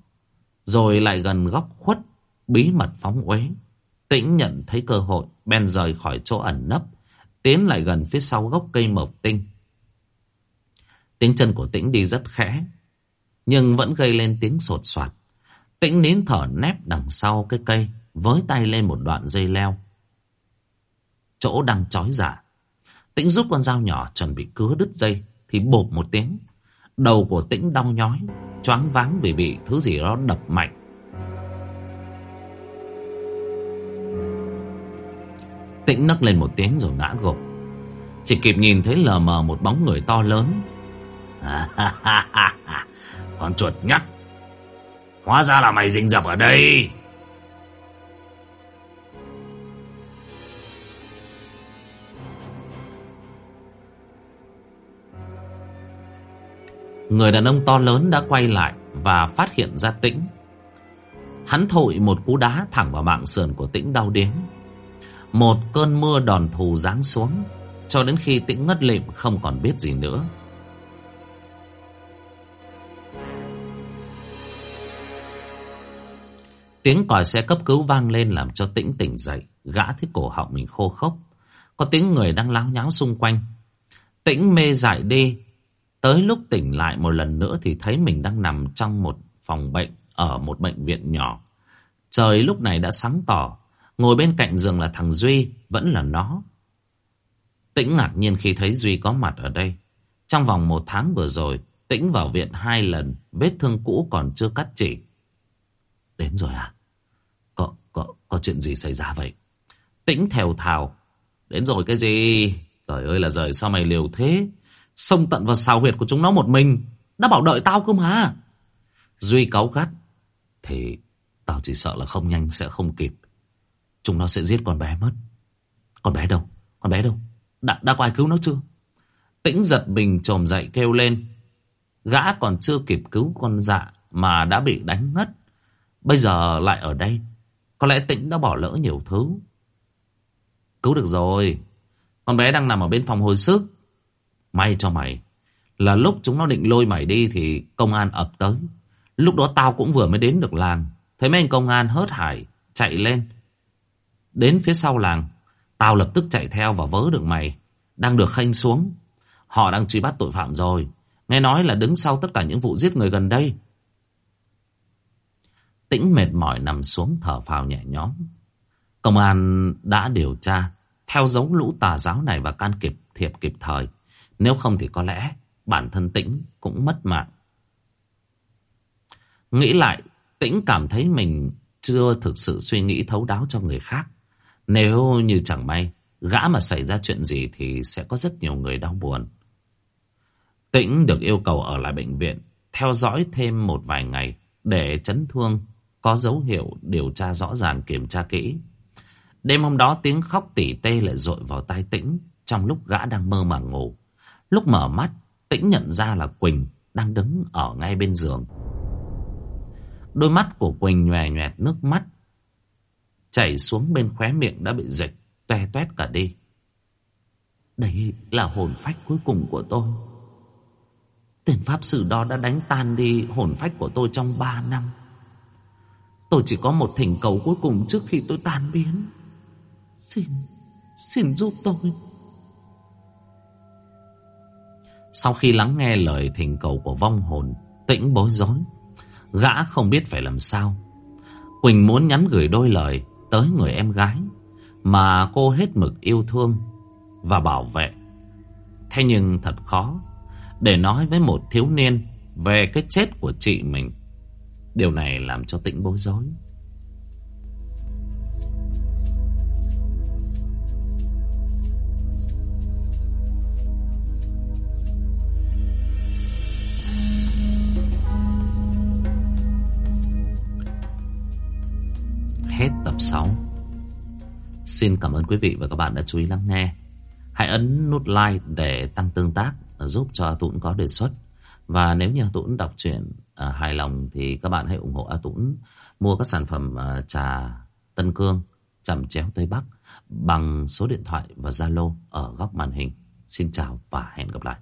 rồi lại gần góc khuất, bí mật phóng uế. Tĩnh nhận thấy cơ hội, bèn rời khỏi chỗ ẩn nấp, tiến lại gần phía sau gốc cây mộc tinh. Tiếng chân của Tĩnh đi rất khẽ, nhưng vẫn gây lên tiếng sột soạt. Tĩnh nín thở nép đằng sau cái cây, với tay lên một đoạn dây leo. Chỗ đang chói giả. Tĩnh rút con dao nhỏ chuẩn bị cứa đứt dây, thì bột một tiếng. Đầu của Tĩnh đau nhói, choáng váng vì bị thứ gì đó đập mạnh. Tĩnh nấc lên một tiếng rồi ngã gục. Chỉ kịp nhìn thấy lờ mờ một bóng người to lớn. con chuột nhắt. Hóa ra là mày rình rập ở đây. Người đàn ông to lớn đã quay lại và phát hiện ra tĩnh. Hắn thổi một cú đá thẳng vào mạng sườn của tĩnh đau đớn. Một cơn mưa đòn thù giáng xuống, cho đến khi tĩnh ngất lịm không còn biết gì nữa. Tiếng còi xe cấp cứu vang lên làm cho tĩnh tỉnh dậy. Gã thấy cổ họng mình khô khốc. Có tiếng người đang láo nháo xung quanh. Tĩnh mê dại đi. Tới lúc tỉnh lại một lần nữa thì thấy mình đang nằm trong một phòng bệnh ở một bệnh viện nhỏ. Trời lúc này đã sáng tỏ. Ngồi bên cạnh giường là thằng Duy, vẫn là nó. Tĩnh ngạc nhiên khi thấy Duy có mặt ở đây. Trong vòng một tháng vừa rồi, Tĩnh vào viện hai lần, vết thương cũ còn chưa cắt chỉ. Đến rồi à? Có, có, chuyện gì xảy ra vậy? Tĩnh thèo thào. Đến rồi cái gì? Trời ơi là trời sao mày liều thế? Xông tận vào xào huyệt của chúng nó một mình. Đã bảo đợi tao cơ mà. Duy cáu gắt. Thì tao chỉ sợ là không nhanh sẽ không kịp. Chúng nó sẽ giết con bé mất. Con bé đâu? Con bé đâu? Đã, đã có ai cứu nó chưa? Tĩnh giật mình trồm dậy kêu lên. Gã còn chưa kịp cứu con dạ mà đã bị đánh ngất. Bây giờ lại ở đây. Có lẽ Tĩnh đã bỏ lỡ nhiều thứ. Cứu được rồi. Con bé đang nằm ở bên phòng hồi sức. May cho mày. Là lúc chúng nó định lôi mày đi thì công an ập tới. Lúc đó tao cũng vừa mới đến được làng. Thấy mấy anh công an hớt hải, chạy lên. Đến phía sau làng. Tao lập tức chạy theo và vớ được mày. Đang được khanh xuống. Họ đang truy bắt tội phạm rồi. Nghe nói là đứng sau tất cả những vụ giết người gần đây. Tĩnh mệt mỏi nằm xuống thở phào nhẹ nhõm. Công an đã điều tra, theo dấu lũ tà giáo này và can kịp thiệp kịp thời. Nếu không thì có lẽ bản thân Tĩnh cũng mất mạng. Nghĩ lại, Tĩnh cảm thấy mình chưa thực sự suy nghĩ thấu đáo cho người khác. Nếu như chẳng may, gã mà xảy ra chuyện gì thì sẽ có rất nhiều người đau buồn. Tĩnh được yêu cầu ở lại bệnh viện, theo dõi thêm một vài ngày để chấn thương có dấu hiệu điều tra rõ ràng kiểm tra kỹ. Đêm hôm đó tiếng khóc tỉ tê lại dội vào tai Tĩnh trong lúc gã đang mơ màng ngủ. Lúc mở mắt, Tĩnh nhận ra là Quỳnh đang đứng ở ngay bên giường. Đôi mắt của Quỳnh nhòe nhòe nước mắt. Chảy xuống bên khóe miệng đã bị dịch, toe toét cả đi. Đây là hồn phách cuối cùng của tôi. Tên pháp sư đó đã đánh tan đi hồn phách của tôi trong ba năm. Tôi chỉ có một thỉnh cầu cuối cùng trước khi tôi tan biến. Xin, xin giúp tôi. Sau khi lắng nghe lời thỉnh cầu của vong hồn, tĩnh bối rối. Gã không biết phải làm sao. Quỳnh muốn nhắn gửi đôi lời tới người em gái mà cô hết mực yêu thương và bảo vệ. Thế nhưng thật khó để nói với một thiếu niên về cái chết của chị mình. Điều này làm cho tĩnh bối rối. Hết tập 6 Xin cảm ơn quý vị và các bạn đã chú ý lắng nghe. Hãy ấn nút like để tăng tương tác, giúp cho Tụn có đề xuất. Và nếu như Tụn đọc truyện à, hài lòng thì các bạn hãy ủng hộ A Tũng mua các sản phẩm à, trà Tân Cương, chẩm chéo Tây Bắc bằng số điện thoại và Zalo ở góc màn hình. Xin chào và hẹn gặp lại.